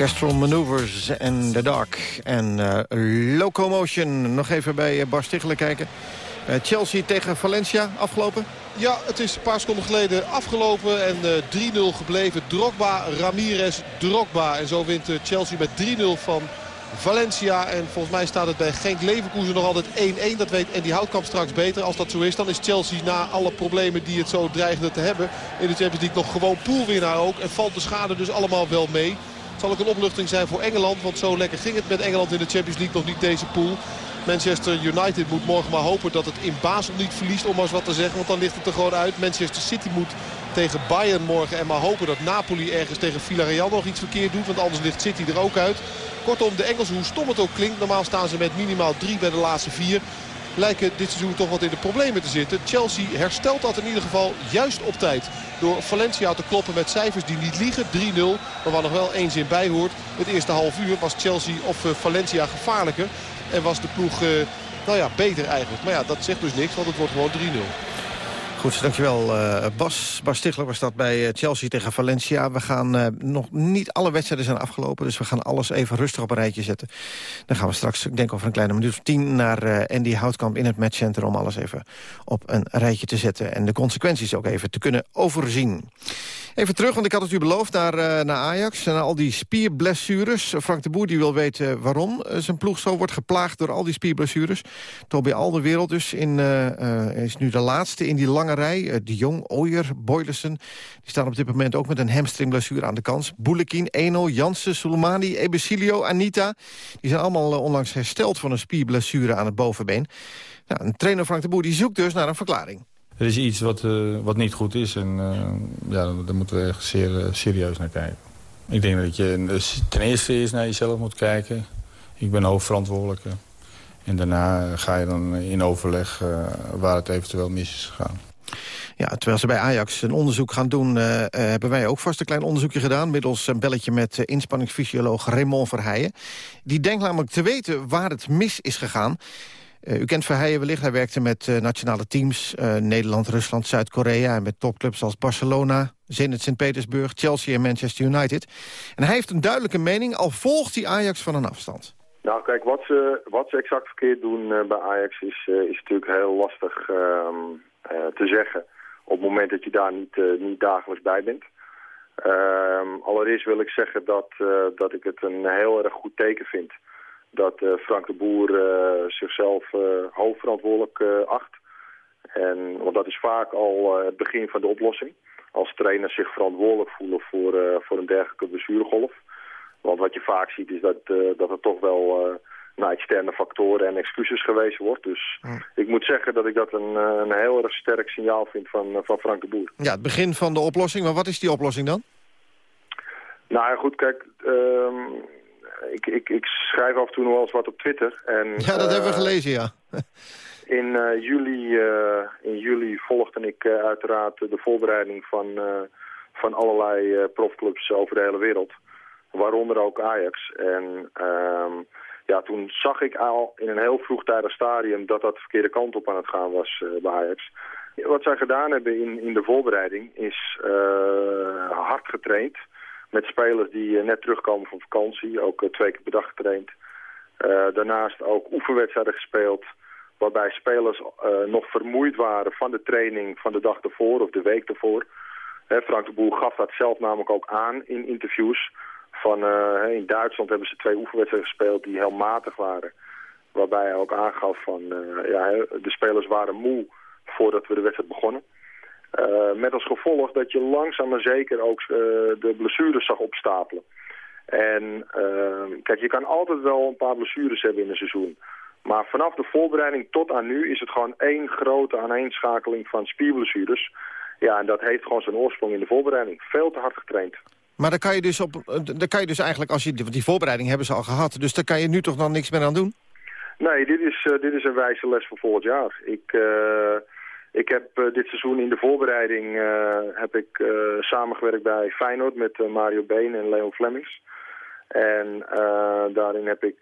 Orchestral Maneuvers in the Dark en eh, Locomotion. Nog even bij eh, Stichelen kijken. Eh, Chelsea tegen Valencia afgelopen. Ja, het is een paar seconden geleden afgelopen en eh 3-0 gebleven. Drogba, Ramirez, Drogba. En zo wint Chelsea met 3-0 van Valencia. En volgens mij staat het bij Genk Leverkusen nog altijd 1-1. Dat weet Andy Houtkamp straks beter. Als dat zo is, dan is Chelsea na alle problemen die het zo dreigde te hebben... in de Champions League nog gewoon poolwinnaar ook. En valt de schade dus allemaal wel mee. Zal ook een opluchting zijn voor Engeland. Want zo lekker ging het met Engeland in de Champions League nog niet deze pool. Manchester United moet morgen maar hopen dat het in Basel niet verliest. Om maar eens wat te zeggen, want dan ligt het er gewoon uit. Manchester City moet tegen Bayern morgen. En maar hopen dat Napoli ergens tegen Villarreal nog iets verkeerd doet. Want anders ligt City er ook uit. Kortom, de Engelsen, hoe stom het ook klinkt. Normaal staan ze met minimaal drie bij de laatste vier. Lijken dit seizoen toch wat in de problemen te zitten. Chelsea herstelt dat in ieder geval juist op tijd. Door Valencia te kloppen met cijfers die niet liegen. 3-0, maar waar nog wel één zin bij hoort. Het eerste half uur was Chelsea of eh, Valencia gevaarlijker. En was de ploeg, eh, nou ja, beter eigenlijk. Maar ja, dat zegt dus niks, want het wordt gewoon 3-0. Goed, dankjewel uh, Bas. Bas Stigler was dat bij eh, Chelsea tegen Valencia. We gaan uh, nog niet alle wedstrijden zijn afgelopen... dus we gaan alles even rustig op een rijtje zetten. Dan gaan we straks, ik denk over een kleine minuut of tien... naar Andy Houtkamp in het matchcenter om alles even op een rijtje te zetten... en de consequenties ook even te kunnen overzien. Even terug, want ik had het u beloofd naar, uh, naar Ajax. En al die spierblessures. Frank de Boer die wil weten waarom zijn ploeg zo wordt geplaagd door al die spierblessures. Toby Alderwereld dus in, uh, is nu de laatste in die lange rij. de Jong, Ooyer, Boylissen. Die staan op dit moment ook met een hamstringblessure aan de kans. Boulekin, Eno, Jansen, Soleimani, Ebesilio, Anita. Die zijn allemaal onlangs hersteld van een spierblessure aan het bovenbeen. Nou, een trainer Frank de Boer die zoekt dus naar een verklaring. Er is iets wat, uh, wat niet goed is en uh, ja, daar moeten we echt zeer uh, serieus naar kijken. Ik denk dat je ten eerste eerst naar jezelf moet kijken. Ik ben hoofdverantwoordelijke. En daarna ga je dan in overleg waar het eventueel mis is gegaan. Ja, terwijl ze bij Ajax een onderzoek gaan doen... Hebben wij ook vast een klein onderzoekje gedaan... middels een belletje met inspanningsfysioloog Raymond Verheijen. Die denkt namelijk te weten waar het mis is gegaan. Uh, u kent Verheijen wellicht, hij werkte met uh, nationale teams... Uh, Nederland, Rusland, Zuid-Korea... en met topclubs als Barcelona, Zenit Sint-Petersburg... Chelsea en Manchester United. En hij heeft een duidelijke mening, al volgt hij Ajax van een afstand. Nou kijk, wat ze, wat ze exact verkeerd doen bij Ajax is, is natuurlijk heel lastig ehm, te zeggen... op het moment dat je daar niet, niet dagelijks bij bent. Ehm, allereerst wil ik zeggen dat, dat ik het een heel erg goed teken vind dat uh, Frank de Boer uh, zichzelf uh, hoofdverantwoordelijk acht. En, want dat is vaak al het begin van de oplossing. Als trainers zich verantwoordelijk voelen voor, voor een dergelijke bestuurgolf. Want wat je vaak ziet is dat, dat er toch wel naar externe factoren en excuses gewezen wordt. Dus ik moet zeggen dat ik dat een, een heel erg sterk signaal vind van, van Frank de Boer. Ja, het begin van de oplossing. Maar wat is die oplossing dan? Nou ja, goed, kijk... Uh, ik, ik, ik schrijf af en toe nog wel eens wat op Twitter. En, ja, dat hebben we gelezen, ja. in, uh, juli, uh, in juli volgde ik uiteraard de voorbereiding van, van allerlei profclubs over de hele wereld. Waaronder ook Ajax. En ehm, ja, toen zag ik al in een heel vroegtijdig stadium dat dat de verkeerde kant op aan het gaan was bij Ajax. Wat zij gedaan hebben in, in de voorbereiding is hard getraind met spelers die uh, net terugkomen van vakantie. Ook uh, twee keer per dag getraind. Uh, daarnaast ook oefenwedstrijden gespeeld. Waarbij spelers nog vermoeid waren van de training van de dag ervoor of de week ervoor. Frank de Boer gaf dat zelf namelijk ook aan in interviews. Van, in Duitsland hebben ze twee oefenwedstrijden gespeeld die heel matig waren. Waarbij hij ook aangaf van ja, de spelers waren moe voordat we de wedstrijd begonnen. Uh, met als gevolg dat je langzaam maar zeker ook uh, de blessures zag opstapelen. En uh, kijk, je kan altijd wel een paar blessures hebben in een seizoen. Maar vanaf de voorbereiding tot aan nu is het gewoon één grote aaneenschakeling van spierblessures. Ja, en dat heeft gewoon zijn oorsprong in de voorbereiding. Veel te hard getraind. Maar dan kan je dus, op, dan kan je dus eigenlijk, als je die, die voorbereiding hebben ze al gehad... dus daar kan je nu toch dan niks meer aan doen? Nee, dit is, dit is een wijze les voor volgend jaar. Ik... Ik heb uh, dit seizoen in de voorbereiding uh, heb ik, uh, samengewerkt bij Feyenoord met Mario Been en Leon Flemings. En daarin heb ik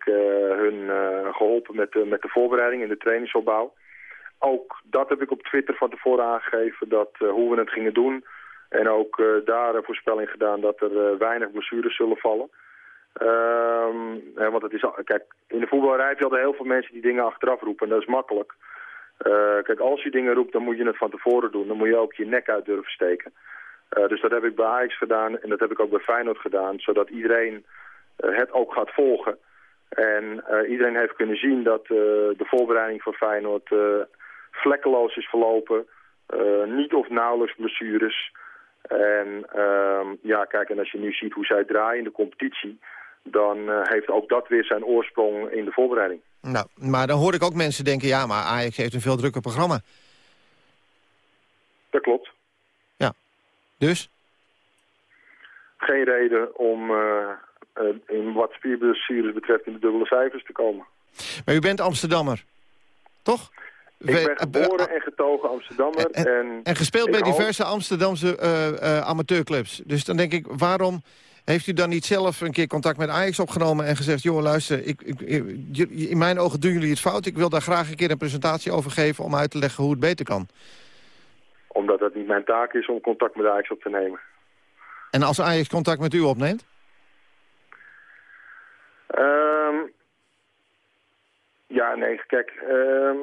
hun geholpen met, met de voorbereiding en de trainingsopbouw. Ook dat heb ik op Twitter van tevoren aangegeven, dat, hoe we het gingen doen. En ook daar een voorspelling gedaan dat er weinig blessures zullen vallen. Um, want het is, kijk, in de voetbalrij heb heel veel mensen die dingen achteraf roepen. En dat is makkelijk. Uh, kijk, als je dingen roept, dan moet je het van tevoren doen. Dan moet je ook je nek uit durven steken. Uh, dus dat heb ik bij Ajax gedaan en dat heb ik ook bij Feyenoord gedaan. Zodat iedereen uh, het ook gaat volgen. En eh, iedereen heeft kunnen zien dat eh, de voorbereiding van Feyenoord eh, vlekkeloos is verlopen. Eh, niet of nauwelijks blessures. En ehm, ja, kijk, en als je nu ziet hoe zij draaien in de competitie... dan eh, heeft ook dat weer zijn oorsprong in de voorbereiding. Nou, maar dan hoor ik ook mensen denken... ja, maar Ajax heeft een veel drukker programma. Dat klopt. Ja. Dus? Geen reden om eh, in wat spierblessures betreft in de dubbele cijfers te komen. Maar u bent Amsterdammer, toch? Ik ben geboren en getogen Amsterdammer. En, En gespeeld bij diverse Amsterdamse eh, amateurclubs. Dus dan denk ik, waarom heeft u dan niet zelf een keer contact met Ajax opgenomen... en gezegd, joh, luister, ik, ik, in mijn ogen doen jullie het fout. Ik wil daar graag een keer een presentatie over geven... om uit te leggen hoe het beter kan. Omdat het niet mijn taak is om contact met Ajax op te nemen. En als Ajax contact met u opneemt? Ehm, ja, nee, kijk, ehm,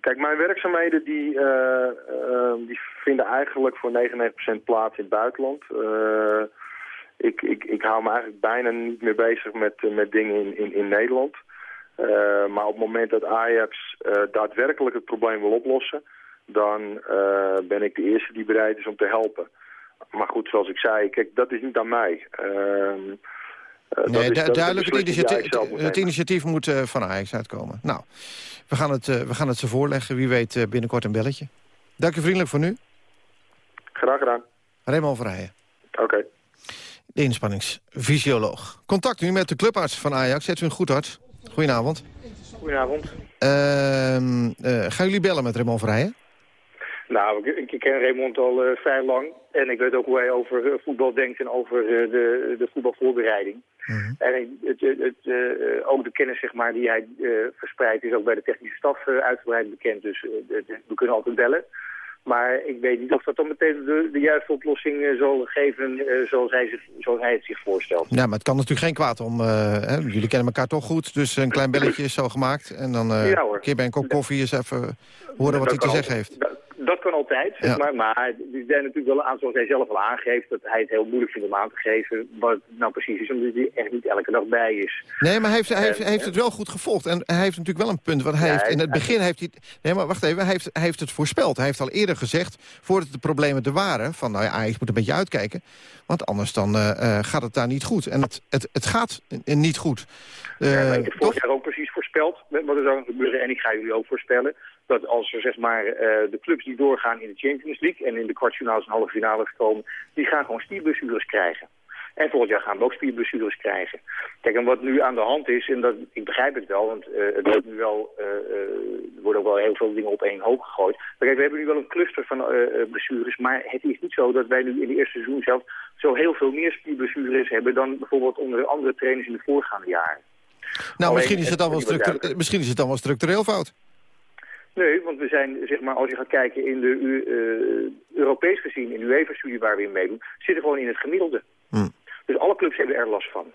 kijk mijn werkzaamheden die, eh, ehm, die vinden eigenlijk voor 99% plaats in het buitenland. Eh, ik, ik, ik hou me eigenlijk bijna niet meer bezig met, eh, met dingen in, in, in Nederland. Eh, maar op het moment dat Ajax eh, daadwerkelijk het probleem wil oplossen... dan ben ik de eerste die bereid is om te helpen. Maar goed, zoals ik zei, kijk, dat is niet aan mij. Ehm, eh, dat Nee, is- du- duidelijk, het initiatief, het initiatief moet van Ajax uitkomen. Nou, we gaan het, we gaan het ze voorleggen. Wie weet binnenkort een belletje. Dank u vriendelijk voor nu. Graag gedaan. Raymond Verheijen. Oké. De inspanningsfysioloog. Contact nu met de clubarts van Ajax. Zet u een goed hart. Goedenavond. Goedenavond. Ehm, eh, gaan jullie bellen met Raymond Verheijen? Nou, ik, ik ken Raymond al eh, vrij lang. En ik weet ook hoe hij over eh, voetbal denkt en over de, de voetbalvoorbereiding. En ik- het, het, het, ook de kennis zeg maar, die hij verspreidt is ook bij de technische staf uitgebreid bekend. Dus we kunnen altijd bellen. Maar ik weet niet of dat dan meteen de, de juiste oplossing eh, zal geven eh, zoals, hij zich, zoals hij het zich voorstelt. Ja, maar het kan natuurlijk geen kwaad om... eh, hè, jullie kennen elkaar toch goed, dus een klein belletje is zo gemaakt. En dan Ja, een keer bij een kop koffie eens even horen wat hij te zeggen heeft. Dat, dat kan altijd, zeg Ja. maar. Maar er zijn natuurlijk wel aantal, zoals hij zelf al aangeeft... dat hij het heel moeilijk vindt om aan te geven wat het nou precies is... omdat hij echt niet elke dag bij is. Nee, maar hij heeft, hij heeft, En, hij heeft het wel goed gevolgd. En hij heeft natuurlijk wel een punt. Want hij Ja, heeft, in het begin heeft hij... Nee, maar wacht even. Hij heeft, hij heeft het voorspeld. Hij heeft al eerder gezegd, voordat de problemen er waren... van nou ja, Ajax moet een beetje uitkijken. Want anders dan eh, eh, gaat het daar niet goed. En het, het, het gaat eh, niet goed. Eh, Ja, maar ik heb vorig jaar ook precies voorspeld wat er zou gebeuren. En ik ga jullie ook voorspellen dat als er zeg maar eh, de clubs die doorgaan in de Champions League... en in de kwartfinales en halve finales komen... die gaan gewoon spierblessures krijgen. En volgend jaar gaan we ook spierblessures krijgen. Kijk, en wat nu aan de hand is, en dat, ik begrijp het wel, want eh, het wordt nu wel, eh, er worden ook wel heel veel dingen op één hoop gegooid. Maar kijk, we hebben nu wel een cluster van eh, blessures, maar het is niet zo dat wij nu in de eerste seizoen zelf zo heel veel meer spierblessures hebben dan bijvoorbeeld onder andere trainers in de voorgaande jaren. nou, alleen misschien is, het dan wel het misschien is het dan wel structureel fout. Nee, want we zijn, zeg maar, als je gaat kijken in de eh, Europees gezien, in de UEFA-studie waar we in meedoen, zitten gewoon in het gemiddelde. Dus alle clubs hebben er last van.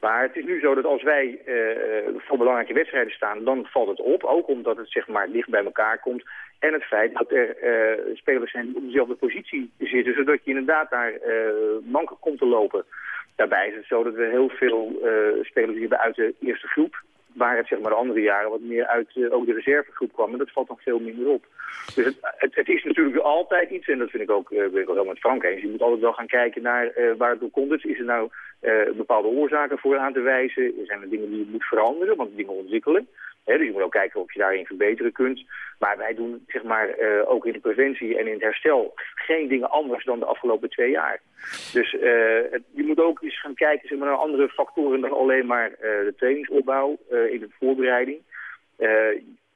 Maar het is nu zo dat als wij eh, voor belangrijke wedstrijden staan, dan valt het op. Ook omdat het zeg maar dicht bij elkaar komt. En het feit dat er eh, spelers zijn die op dezelfde positie zitten, zodat je inderdaad daar manken komt te lopen. Daarbij is het zo dat we heel veel spelers hebben uit de eerste groep. Waar het zeg maar de andere jaren wat meer uit eh, ook de reservegroep kwam. En dat valt nog veel minder op. Dus het, het, is natuurlijk altijd iets, en dat vind ik ook, eh, ik wel helemaal met Frank eens. Je moet altijd wel gaan kijken naar eh, waar het door komt. Dus is er nou eh, bepaalde oorzaken voor aan te wijzen? Zijn er dingen die je moet veranderen, want dingen ontwikkelen? Dus je moet ook kijken of je daarin verbeteren kunt. Maar wij doen zeg maar, eh, ook in de preventie en in het herstel geen dingen anders dan de afgelopen twee jaar. Dus eh, je moet ook eens gaan kijken maar, naar andere factoren dan alleen maar eh, de trainingsopbouw in de voorbereiding.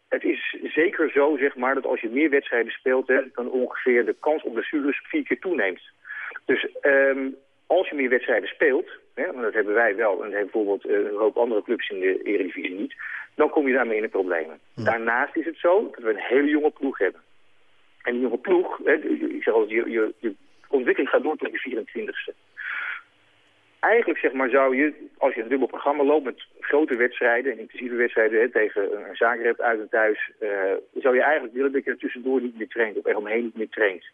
Het is zeker zo zeg maar, dat als je meer wedstrijden speelt, dan ongeveer de kans op blessures vier keer toeneemt. Dus ehm, als je meer wedstrijden speelt, hè, want dat hebben wij wel, en hebben bijvoorbeeld een hoop andere clubs in de Eredivisie niet, dan kom je daarmee in de problemen. Daarnaast is het zo dat we een hele jonge ploeg hebben. En die jonge ploeg, hè, ik zeg altijd, je, je, je ontwikkeling gaat door tot je 24ste. Eigenlijk zeg maar zou je, als je een dubbel programma loopt met grote wedstrijden en intensieve wedstrijden hè, tegen een Zagreb uit en thuis, eh, zou je eigenlijk willen dat je er tussendoor niet meer traint, of eromheen niet meer traint.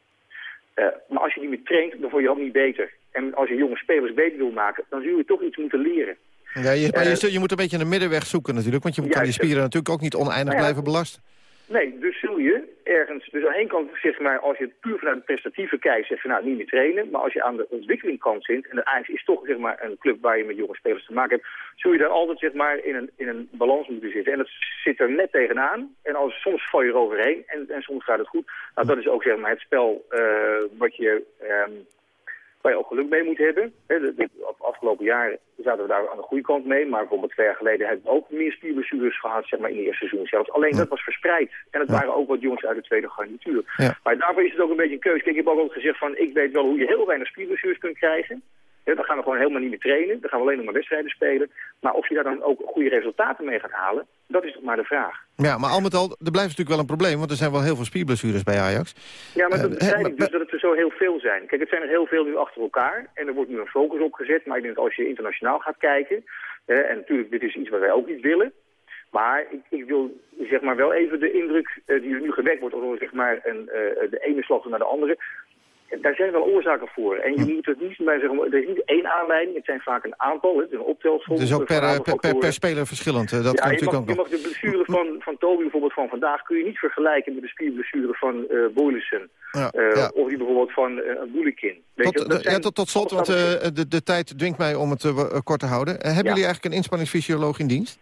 Eh, maar als je niet meer traint, dan word je ook niet beter. En als je jonge spelers beter wil maken, dan zul je toch iets moeten leren. Ja, je, maar Eh, je, je moet een beetje een middenweg zoeken natuurlijk. Want je kan je Juist. spieren natuurlijk ook niet oneindig Nou blijven belasten. Nee, dus zul je ergens... Dus aan de ene kant, zeg maar, als je puur vanuit het prestatieve kijkt... zeg je nou, niet meer trainen. Maar als je aan de ontwikkelingkant zit... en de Ajax is toch, zeg maar, een club waar je met jonge spelers te maken hebt... zul je daar altijd, zeg maar, in een, in een balans moeten zitten. En dat zit er net tegenaan. En als, soms val je eroverheen en, en soms gaat het goed. Nou, dat is ook, zeg maar, het spel eh, wat je... ehm, waar je ook geluk mee moet hebben. De, de, af- afgelopen jaar zaten we daar aan de goede kant mee. Maar bijvoorbeeld twee jaar geleden hebben we ook meer spierblessures gehad zeg maar, in het eerste seizoen zelfs. Alleen dat was verspreid. En het waren ook wat jongens uit de tweede garnituur. Maar daarvoor is het ook een beetje een keuze. Kijk, ik heb ook altijd gezegd van ik weet wel hoe je heel weinig spierblessures kunt krijgen. Dan gaan we gewoon helemaal niet meer trainen. Dan gaan we alleen nog maar wedstrijden spelen. Maar of je daar dan ook goede resultaten mee gaat halen, dat is toch maar de vraag. Ja, maar al met al, er blijft natuurlijk wel een probleem. Want er zijn wel heel veel spierblessures bij Ajax. Ja, maar dat Eh, begrijp hè, ik dus dat het er zo heel veel zijn. Kijk, het zijn er heel veel nu achter elkaar. En er wordt nu een focus op gezet. Maar ik denk dat als je internationaal gaat kijken... eh, en natuurlijk, dit is iets wat wij ook niet willen... Maar ik, ik wil zeg maar wel even de indruk eh, die er nu gewekt wordt... door zeg maar een, eh, de ene slag naar de andere... Daar zijn wel oorzaken voor. En je moet het niet bij zeggen, er is niet één aanleiding, het zijn vaak een aantal, het is een optelsom. Is ook per, eh, per, per, speler verschillend. eh, Dat ja, kan je natuurlijk mag, ook je mag de blessure van, van Toby bijvoorbeeld van vandaag kun je niet vergelijken met de spierblessure van Boylissen. Ja, ja. Of die bijvoorbeeld van eh Boelikin. Je, Tot, dat zijn- ja, tot, tot slot, want de, de tijd dwingt mij om het kort te houden. Hebben jullie eigenlijk een inspanningsfysioloog in dienst?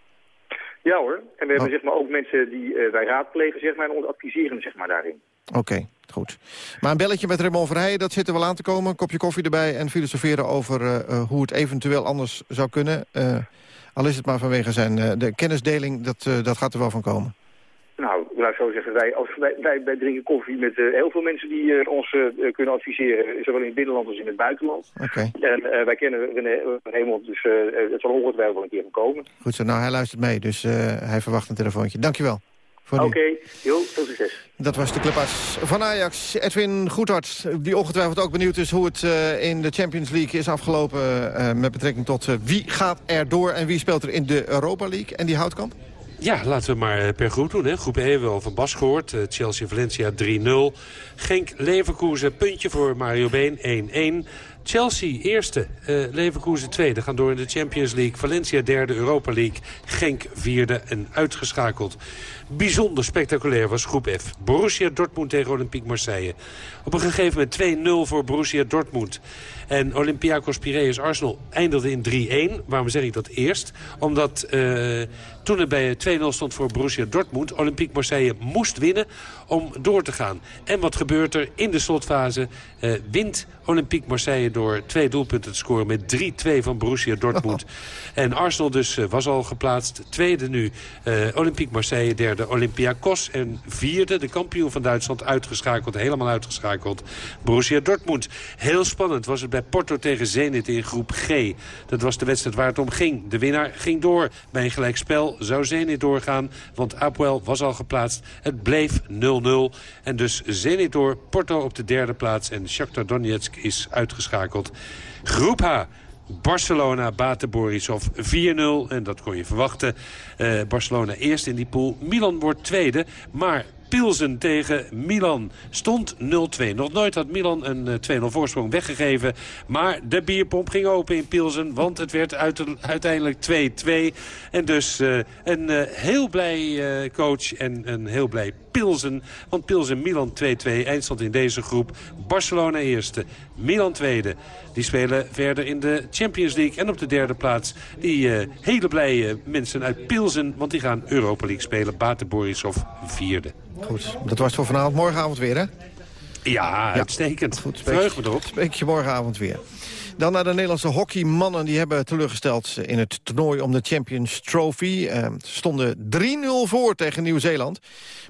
Ja hoor, en we hebben Oh. zeg maar ook mensen die wij raadplegen zeg maar, en ons adviseren zeg maar, daarin. Oké, goed. Maar een belletje met Raymond Verheijen, dat zit er wel aan te komen. Een kopje koffie erbij en filosoferen over eh, eh, hoe het eventueel anders zou kunnen. Eh, al is het maar vanwege zijn de kennisdeling, dat, dat gaat er wel van komen. Nou, laat ik zo zeggen, wij, als, wij, wij, wij drinken koffie met heel veel mensen die ons kunnen adviseren, zowel in het binnenland als in het buitenland. Oké, En wij kennen René Raymond, dus het zal ongetwijfeld wel een keer komen. goed zo. Nou, hij luistert mee, dus hij verwacht een telefoontje. Dankjewel. Oké, nu. heel veel succes. Dat was de clubarts van Ajax, Edwin Goedhart. Die ongetwijfeld ook benieuwd is hoe het eh, in de Champions League is afgelopen... eh, met betrekking tot eh, wie gaat er door en wie speelt er in de Europa League. En die houtkamp? Ja, laten we maar per groep doen. Hè. Groep E wel van Bas gehoord. Eh, Chelsea-Valencia 3-0. Genk-Leverkusen, puntje voor Mario Been, 1-1. Chelsea eerste, eh Leverkusen tweede. Gaan door in de Champions League. Valencia derde, Europa League. Genk vierde en uitgeschakeld. Bijzonder spectaculair was groep F. Borussia Dortmund tegen Olympique Marseille. Op een gegeven moment 2-0 voor Borussia Dortmund. En Olympiakos Piraeus Arsenal eindigde in 3-1. Waarom zeg ik dat eerst? Omdat eh, toen het bij 2-0 stond voor Borussia Dortmund... Olympique Marseille moest winnen om door te gaan. En wat gebeurt er in de slotfase? Eh, wint Olympique Marseille door twee doelpunten te scoren... met 3-2 van Borussia Dortmund. En Arsenal dus eh, was al geplaatst. Tweede nu Olympique Marseille, derde Olympiakos. En vierde, de kampioen van Duitsland, uitgeschakeld. Helemaal uitgeschakeld. Borussia Dortmund. Heel spannend was het bij Porto tegen Zenit in groep G. Dat was de wedstrijd waar het om ging. De winnaar ging door. Bij een gelijkspel zou Zenit doorgaan. Want Apoel was al geplaatst. Het bleef 0-0. En dus Zenit door. Porto op de derde plaats. En Shakhtar Donetsk is uitgeschakeld. Groep H. Barcelona baatte Borisov 4-0. En dat kon je verwachten. Eh, Barcelona eerst in die pool. Milan wordt tweede. Maar Pilsen tegen Milan stond 0-2. Nog nooit had Milan een eh, 2-0 voorsprong weggegeven. Maar de bierpomp ging open in Pilsen. Want het werd uit- uiteindelijk 2-2. En dus eh, een eh, heel blij eh, coach en een heel blij Pilsen. Want Pilsen-Milan 2-2 eindstand in deze groep. Barcelona eerste, Milan tweede. Die spelen verder in de Champions League. En op de derde plaats die eh, hele blije mensen uit Pilsen. Want die gaan Europa League spelen. Bate Borisov vierde. Goed, dat was het voor vanavond. Morgenavond weer, hè? Ja, uitstekend. Goed, Vreug me erop. Spreek je morgenavond weer. Dan naar de Nederlandse hockeymannen. Die hebben teleurgesteld in het toernooi om de Champions Trophy. Eh, stonden 3-0 voor tegen Nieuw-Zeeland.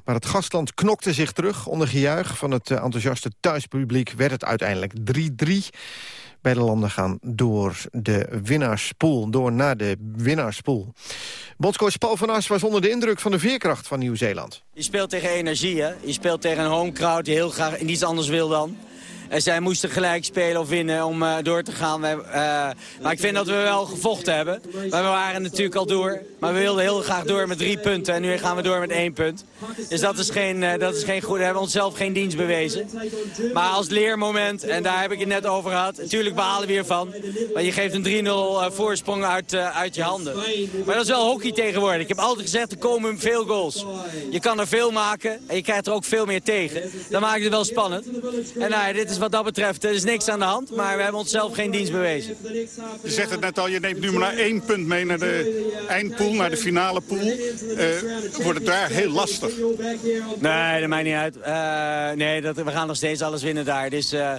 Maar het gastland knokte zich terug. Onder gejuich van het eh, enthousiaste thuispubliek werd het uiteindelijk 3-3. Beide landen gaan door de winnaarspool. Door naar de winnaarspool. Bondscoach Paul van As was onder de indruk van de veerkracht van Nieuw-Zeeland. Je speelt tegen energie, hè? Je speelt tegen een home crowd die heel graag niets anders wil dan. En zij moesten gelijk spelen of winnen om eh, door te gaan. Eh, maar ik vind dat we wel gevochten hebben. Maar we waren natuurlijk al door. Maar we wilden heel graag door met drie punten. En nu gaan we door met één punt. Dus dat is geen, eh, dat is geen goed. We hebben onszelf geen dienst bewezen. Maar als leermoment, en daar heb ik het net over gehad. Natuurlijk behalen we hiervan. Maar je geeft een 3-0 eh, voorsprong uit, uit je handen. Maar dat is wel hockey tegenwoordig. Ik heb altijd gezegd, er komen veel goals. Je kan er veel maken en je krijgt er ook veel meer tegen. Dan maakt het wel spannend. En nou, dit is wat dat betreft, er is niks aan de hand. Maar we hebben onszelf geen dienst bewezen. Je zegt het net al, je neemt nu maar één punt mee naar de eindpool, naar de finale pool. Eh, wordt het daar heel lastig? Nee, dat maakt niet uit. Eh, nee, dat, we gaan nog steeds alles winnen daar. Dus eh,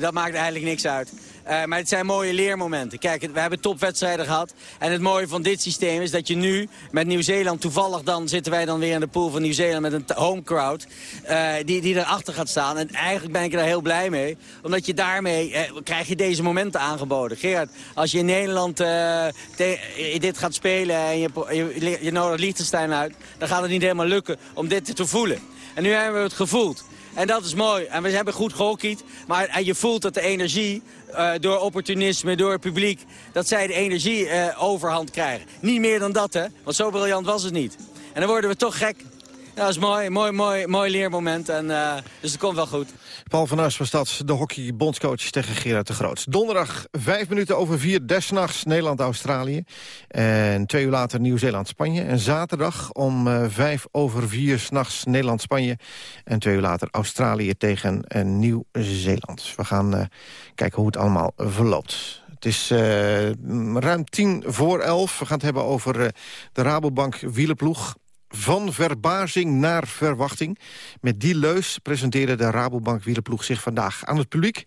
dat maakt eigenlijk niks uit. Eh, maar het zijn mooie leermomenten. Kijk, we hebben topwedstrijden gehad. En het mooie van dit systeem is dat je nu met Nieuw-Zeeland... toevallig dan zitten wij dan weer in de pool van Nieuw-Zeeland... met een home crowd eh, die, die erachter gaat staan. En eigenlijk ben ik er heel blij mee. Omdat je daarmee eh, krijg je deze momenten aangeboden. Gerard, als je in Nederland eh, dit gaat spelen... en je, je, je nodigt uit... dan gaat het niet helemaal lukken om dit te voelen. En nu hebben we het gevoeld. En dat is mooi. En we hebben goed gehockeyd. Maar en je voelt dat de energie, eh, door opportunisme, door het publiek... dat zij de energie eh, overhand krijgen. Niet meer dan dat, hè. Want zo briljant was het niet. En dan worden we toch gek. Ja, dat is mooi, mooi, mooi, mooi leermoment. En, eh, dus het komt wel goed. Paul van As was dat, de hockeybondscoach tegen Gerard de Groot. Donderdag, vijf minuten over vier, desnachts Nederland-Australië. En twee uur later Nieuw-Zeeland-Spanje. En zaterdag om eh, vijf over vier s'nachts Nederland-Spanje. En twee uur later Australië tegen eh, Nieuw-Zeeland. We gaan kijken hoe het allemaal verloopt. Het is ruim tien voor elf. We gaan het hebben over de Rabobank wielerploeg. Van verbazing naar verwachting. Met die leus presenteerde de Rabobank wielerploeg zich vandaag aan het publiek.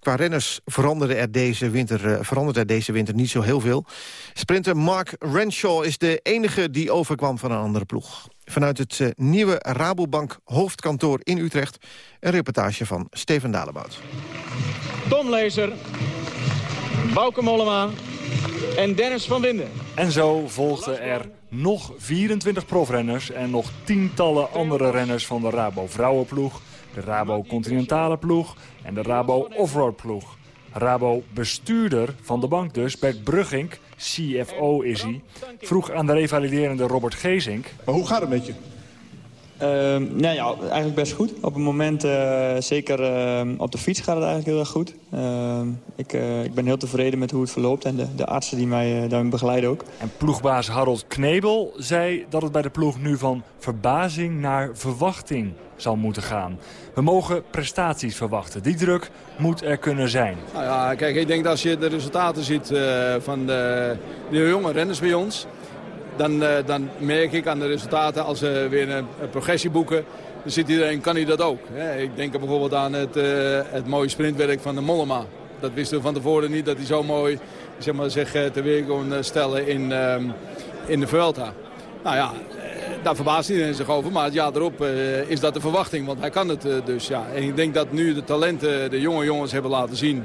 Qua renners veranderde er deze winter, eh, veranderde er deze winter niet zo heel veel. Sprinter Mark Renshaw is de enige die overkwam van een andere ploeg. Vanuit het eh, nieuwe Rabobank hoofdkantoor in Utrecht... een reportage van Steven Dalebout. Tom Lezer, Bauke Mollema en Dennis van Winden. En zo volgden er nog 24 profrenners en nog tientallen andere renners van de Rabo Vrouwenploeg, de Rabo Continentale ploeg en de Rabo Offroad ploeg. Rabo bestuurder van de bank dus, Bert Bruggink, CFO is hij, vroeg aan de revaliderende Robert Gezink... Maar hoe gaat het met je? Ehm, nou ja, eigenlijk best goed. Op het moment, eh, zeker ehm, op de fiets, gaat het eigenlijk heel erg goed. Ehm, ik, eh, ik ben heel tevreden met hoe het verloopt en de, de artsen die mij eh, daarin begeleiden ook. En ploegbaas Harold Knebel zei dat het bij de ploeg nu van verbazing naar verwachting zal moeten gaan. We mogen prestaties verwachten. Die druk moet er kunnen zijn. Nou ja, kijk, ik denk dat als je de resultaten ziet eh, van de, de jonge renners bij ons... Dan, eh, dan merk ik aan de resultaten als ze weer een, progressie boeken... dan ziet iedereen, kan hij dat ook. Ik denk bijvoorbeeld aan het, eh, het mooie sprintwerk van de Mollema. Dat wisten we van tevoren niet, dat hij zo mooi zeg maar, zich eh, te weer kon stellen in, ehm, in de Vuelta. Nou ja, daar verbaast iedereen zich over. Maar het jaar erop is dat de verwachting, want hij kan het dus. Ja. En ik denk dat nu de talenten, de jonge jongens hebben laten zien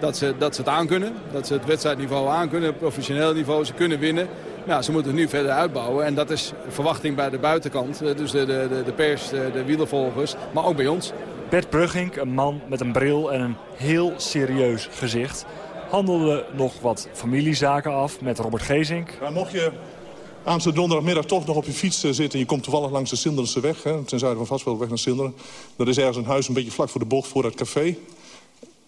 dat ze, dat ze het aankunnen. Dat ze het wedstrijdniveau aankunnen, het professioneel niveau. Ze kunnen winnen. Ja, ze moeten het nu verder uitbouwen. En dat is verwachting bij de buitenkant. Eh, Dus de, de, de, de pers, de, de wielervolgers, maar ook bij ons. Bert Bruggink, een man met een bril en een heel serieus gezicht... handelde nog wat familiezaken af met Robert Gezink. Maar mocht je aanstaande donderdagmiddag toch nog op je fiets eh, zitten... en je komt toevallig langs de Sinderse weg, hè, ten zuiden van Vastveldweg naar Sinderen... dat is ergens een huis een beetje vlak voor de bocht voor het café.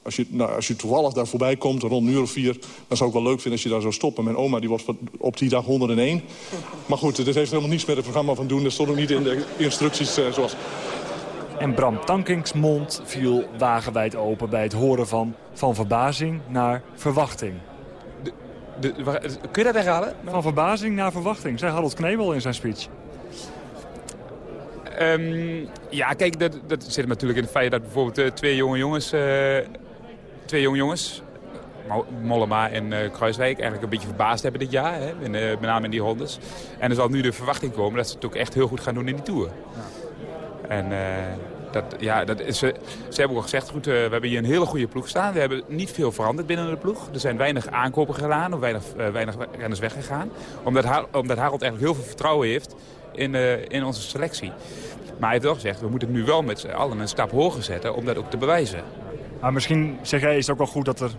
Als je, nou, als je toevallig daar voorbij komt, rond een uur of vier... dan zou ik wel leuk vinden als je daar zou stoppen. Mijn oma die was op die dag 101. Maar goed, dit heeft helemaal niets met het programma van doen. Dat stond ook niet in de instructies eh, zoals... En Bram Tankings mond viel wagenwijd open bij het horen van... van verbazing naar verwachting. kun je dat herhalen? Van verbazing naar verwachting, zei Harold Knebel in zijn speech. Ehm, ja, kijk, dat, dat zit natuurlijk in het feit dat bijvoorbeeld eh, twee jonge jongens... eh, twee jonge jongens, Mo- Mollema en eh, Kruiswijk, eigenlijk een beetje verbaasd hebben dit jaar. Hè, in, eh, met name in die rondes. En er zal nu de verwachting komen dat ze het ook echt heel goed gaan doen in die Tour. En eh, dat, ja, dat is, eh, ze hebben ook al gezegd, goed, we hebben hier een hele goede ploeg staan. We hebben niet veel veranderd binnen de ploeg. Er zijn weinig aankopen gedaan of weinig, weinig renners weggegaan. Omdat, Har- omdat Harold eigenlijk heel veel vertrouwen heeft in, in onze selectie. Maar hij heeft wel gezegd, we moeten het nu wel met z'n allen een stap hoger zetten om dat ook te bewijzen. Maar misschien, zeg jij, is het ook wel goed dat er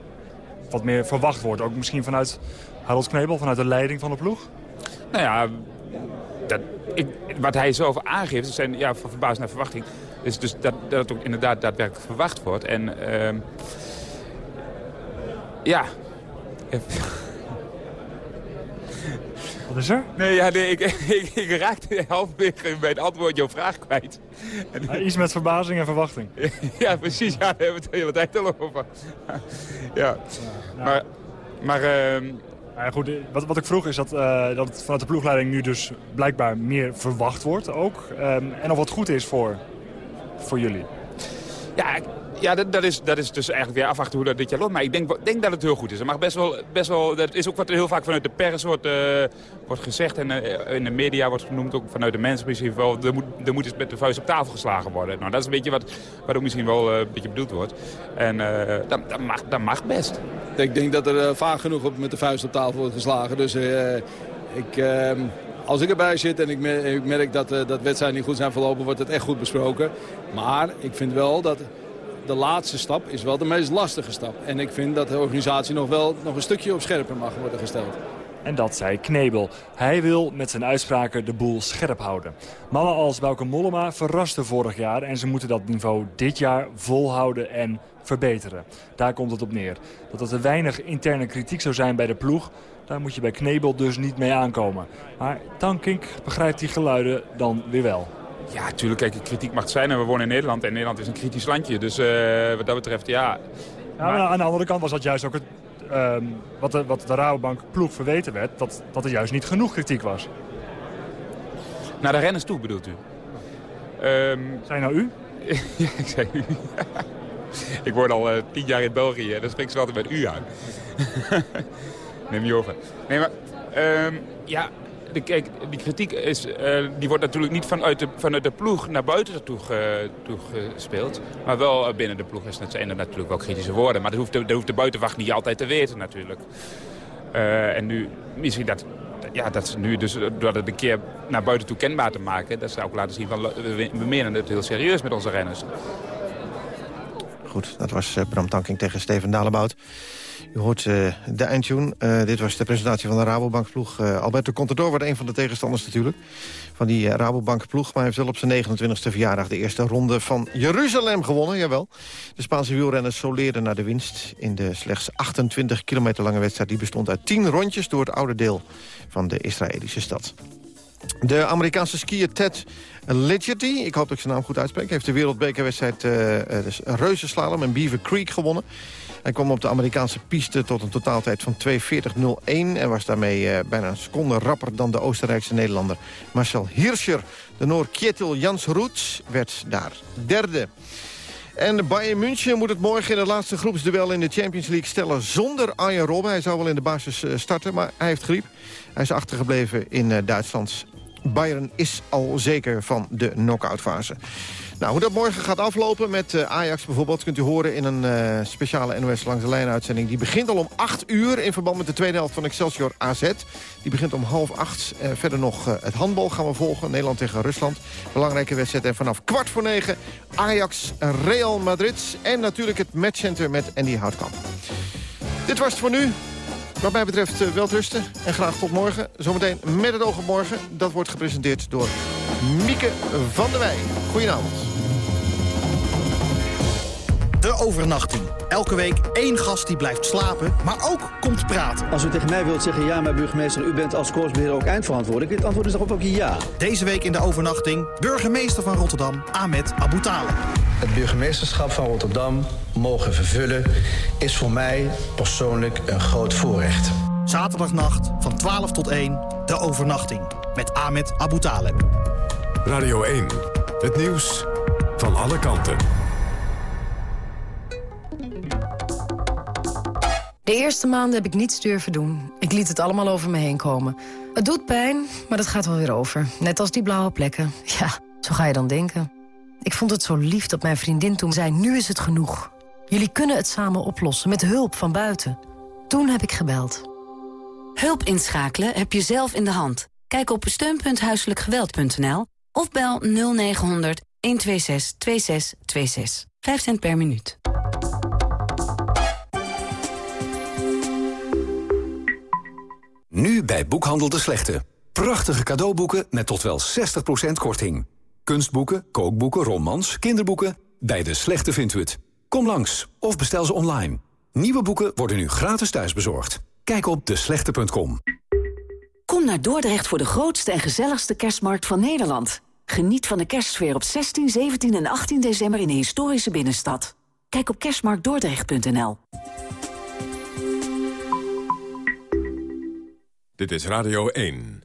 wat meer verwacht wordt. Ook misschien vanuit Harold Knebel, vanuit de leiding van de ploeg? Nou ja, dat, ik, wat hij zelf aangeeft, zijn ja, van verbaasd naar verwachting. is dus dat, dat het ook inderdaad daadwerkelijk verwacht wordt. En ehm, ja... Wat is er? Nee, ja, nee ik, ik, ik raakte halverwege bij het antwoord jouw vraag kwijt. Ja, iets met verbazing en verwachting. ja, precies. Ja, daar hebben we het de hele tijd al over. ja, maar... maar ehm, ja, goed, eh, wat, wat ik vroeg is dat, eh, dat het vanuit de ploegleiding nu dus blijkbaar meer verwacht wordt ook. Ehm, en of wat goed is voor, voor jullie. Ja, ja dat, dat, is, dat is dus eigenlijk weer afwachten hoe dat dit jaar loopt. Maar ik denk, denk dat het heel goed is. Er mag best wel, best wel, dat is ook wat heel vaak vanuit de pers wordt, eh, wordt gezegd. En eh, in de media wordt genoemd, ook vanuit de mensen misschien wel. Er moet, er moet eens met de vuist op tafel geslagen worden. Nou, dat is een beetje wat, wat ook misschien wel eh, een beetje bedoeld wordt. En dat, mag, dat mag best. Ik denk dat er vaak genoeg op, met de vuist op tafel wordt geslagen. Dus ik, eh, als ik erbij zit en ik, mer- ik merk dat, dat wedstrijden niet goed zijn verlopen, wordt het echt goed besproken. Maar ik vind wel dat de laatste stap is wel de meest lastige stap. En ik vind dat de organisatie nog wel nog een stukje op scherper mag worden gesteld. En dat zei Knebel. Hij wil met zijn uitspraken de boel scherp houden. Mannen als Bauke Mollema verrasten vorig jaar... en ze moeten dat niveau dit jaar volhouden en verbeteren. Daar komt het op neer. Dat er weinig interne kritiek zou zijn bij de ploeg... daar moet je bij Knebel dus niet mee aankomen. Maar Tankink begrijpt die geluiden dan weer wel. Ja, natuurlijk. Kijk, kritiek mag zijn. En we wonen in Nederland. En Nederland is een kritisch landje. Dus eh, wat dat betreft, ja... Ja, maar aan de andere kant was dat juist ook het, ehm, wat, de, wat de Rabobank ploeg verweten werd... Dat, dat er juist niet genoeg kritiek was. Naar de renners toe bedoelt u? Ehm Zijn nou u? ja, ik zei u. ik word al eh, tien jaar in België en dan spreek ze altijd met u aan. Neem je over. Nee, maar ehm, ja, de, kijk, die kritiek is, eh, die wordt natuurlijk niet vanuit de, vanuit de ploeg naar buiten toe, ge- toe gespeeld. Maar wel eh, binnen de ploeg is, zijn er natuurlijk wel kritische woorden. Maar dat hoeft de, dat hoeft de buitenwacht niet altijd te weten natuurlijk. Eh, en nu, misschien dat, ja, dat ze nu dus door het een keer naar buiten toe kenbaar te maken... dat ze ook laten zien van we, we menen het heel serieus met onze renners. Goed, dat was Bram Tanking tegen Steven Dalebout. U hoort eh, de eindtune. Eh, dit was de presentatie van de Rabobankploeg. Uh, Alberto Contador wordt een van de tegenstanders natuurlijk. Van die Rabobankploeg. Maar hij heeft wel op zijn 29e verjaardag de eerste ronde van Jeruzalem gewonnen. Jawel. De Spaanse wielrenners soleerden naar de winst. In de slechts 28 kilometer lange wedstrijd. Die bestond uit 10 rondjes door het oude deel van de Israëlische stad. De Amerikaanse skier Ted Ligety, ik hoop dat ik zijn naam goed uitspreek... heeft de wereldbekerwedstrijd uh, reuzenslalom in Beaver Creek gewonnen. Hij kwam op de Amerikaanse piste tot een totaaltijd van 2.40.01... en was daarmee uh, bijna een seconde rapper dan de Oostenrijkse Nederlander Marcel Hirscher. De Noor Kjetil Jansroets werd daar derde. En Bayern München moet het morgen in het laatste groepsduel in de Champions League stellen zonder Arjen Robben. Hij zou wel in de basis uh, starten, maar hij heeft griep. Hij is achtergebleven in uh, Duitsland. Bayern is al zeker van de knock-outfase. Nou, hoe dat morgen gaat aflopen met uh, Ajax bijvoorbeeld... kunt u horen in een uh, speciale NOS Langs de Lijn uitzending. Die begint al om 8 uur in verband met de tweede helft van Excelsior AZ. Die begint om half acht. Uh, verder nog het handbal gaan we volgen. Nederland tegen Rusland. Belangrijke wedstrijd. En vanaf kwart voor negen Ajax Real Madrid. En natuurlijk het matchcenter met Andy Houtkamp. Dit was het voor nu. Wat mij betreft wel rusten en graag tot morgen. Zometeen met het oog op morgen. Dat wordt gepresenteerd door Mieke van der Wij. Goedenavond. De overnachting. Elke week één gast die blijft slapen, maar ook komt praten. Als u tegen mij wilt zeggen, ja, maar burgemeester, u bent als koersbeheerder ook eindverantwoordelijk. Het antwoord is daarop ook ja. Deze week in de overnachting, burgemeester van Rotterdam, Ahmed Abu Taleb. Het burgemeesterschap van Rotterdam mogen vervullen is voor mij persoonlijk een groot voorrecht. Zaterdagnacht van 12 tot 1, de overnachting. Met Ahmed Abu Taleb. Radio 1, het nieuws van alle kanten. De eerste maanden heb ik niets durven doen. Ik liet het allemaal over me heen komen. Het doet pijn, maar dat gaat wel weer over. Net als die blauwe plekken. Ja, zo ga je dan denken. Ik vond het zo lief dat mijn vriendin toen zei... nu is het genoeg. Jullie kunnen het samen oplossen, met hulp van buiten. Toen heb ik gebeld. Hulp inschakelen heb je zelf in de hand. Kijk op steun.huiselijkgeweld.nl of bel 0900 126 2626. 5 cent per minuut. Nu bij Boekhandel de Slechte. Prachtige cadeauboeken met tot wel 60% korting. Kunstboeken, kookboeken, romans, kinderboeken. Bij de Slechte vindt u het. Kom langs of bestel ze online. Nieuwe boeken worden nu gratis thuisbezorgd. Kijk op deslechte.com. Kom naar Dordrecht voor de grootste en gezelligste kerstmarkt van Nederland. Geniet van de kerstsfeer op 16, 17 en 18 december in de historische binnenstad. Kijk op kerstmarktdordrecht.nl. Dit is Radio 1.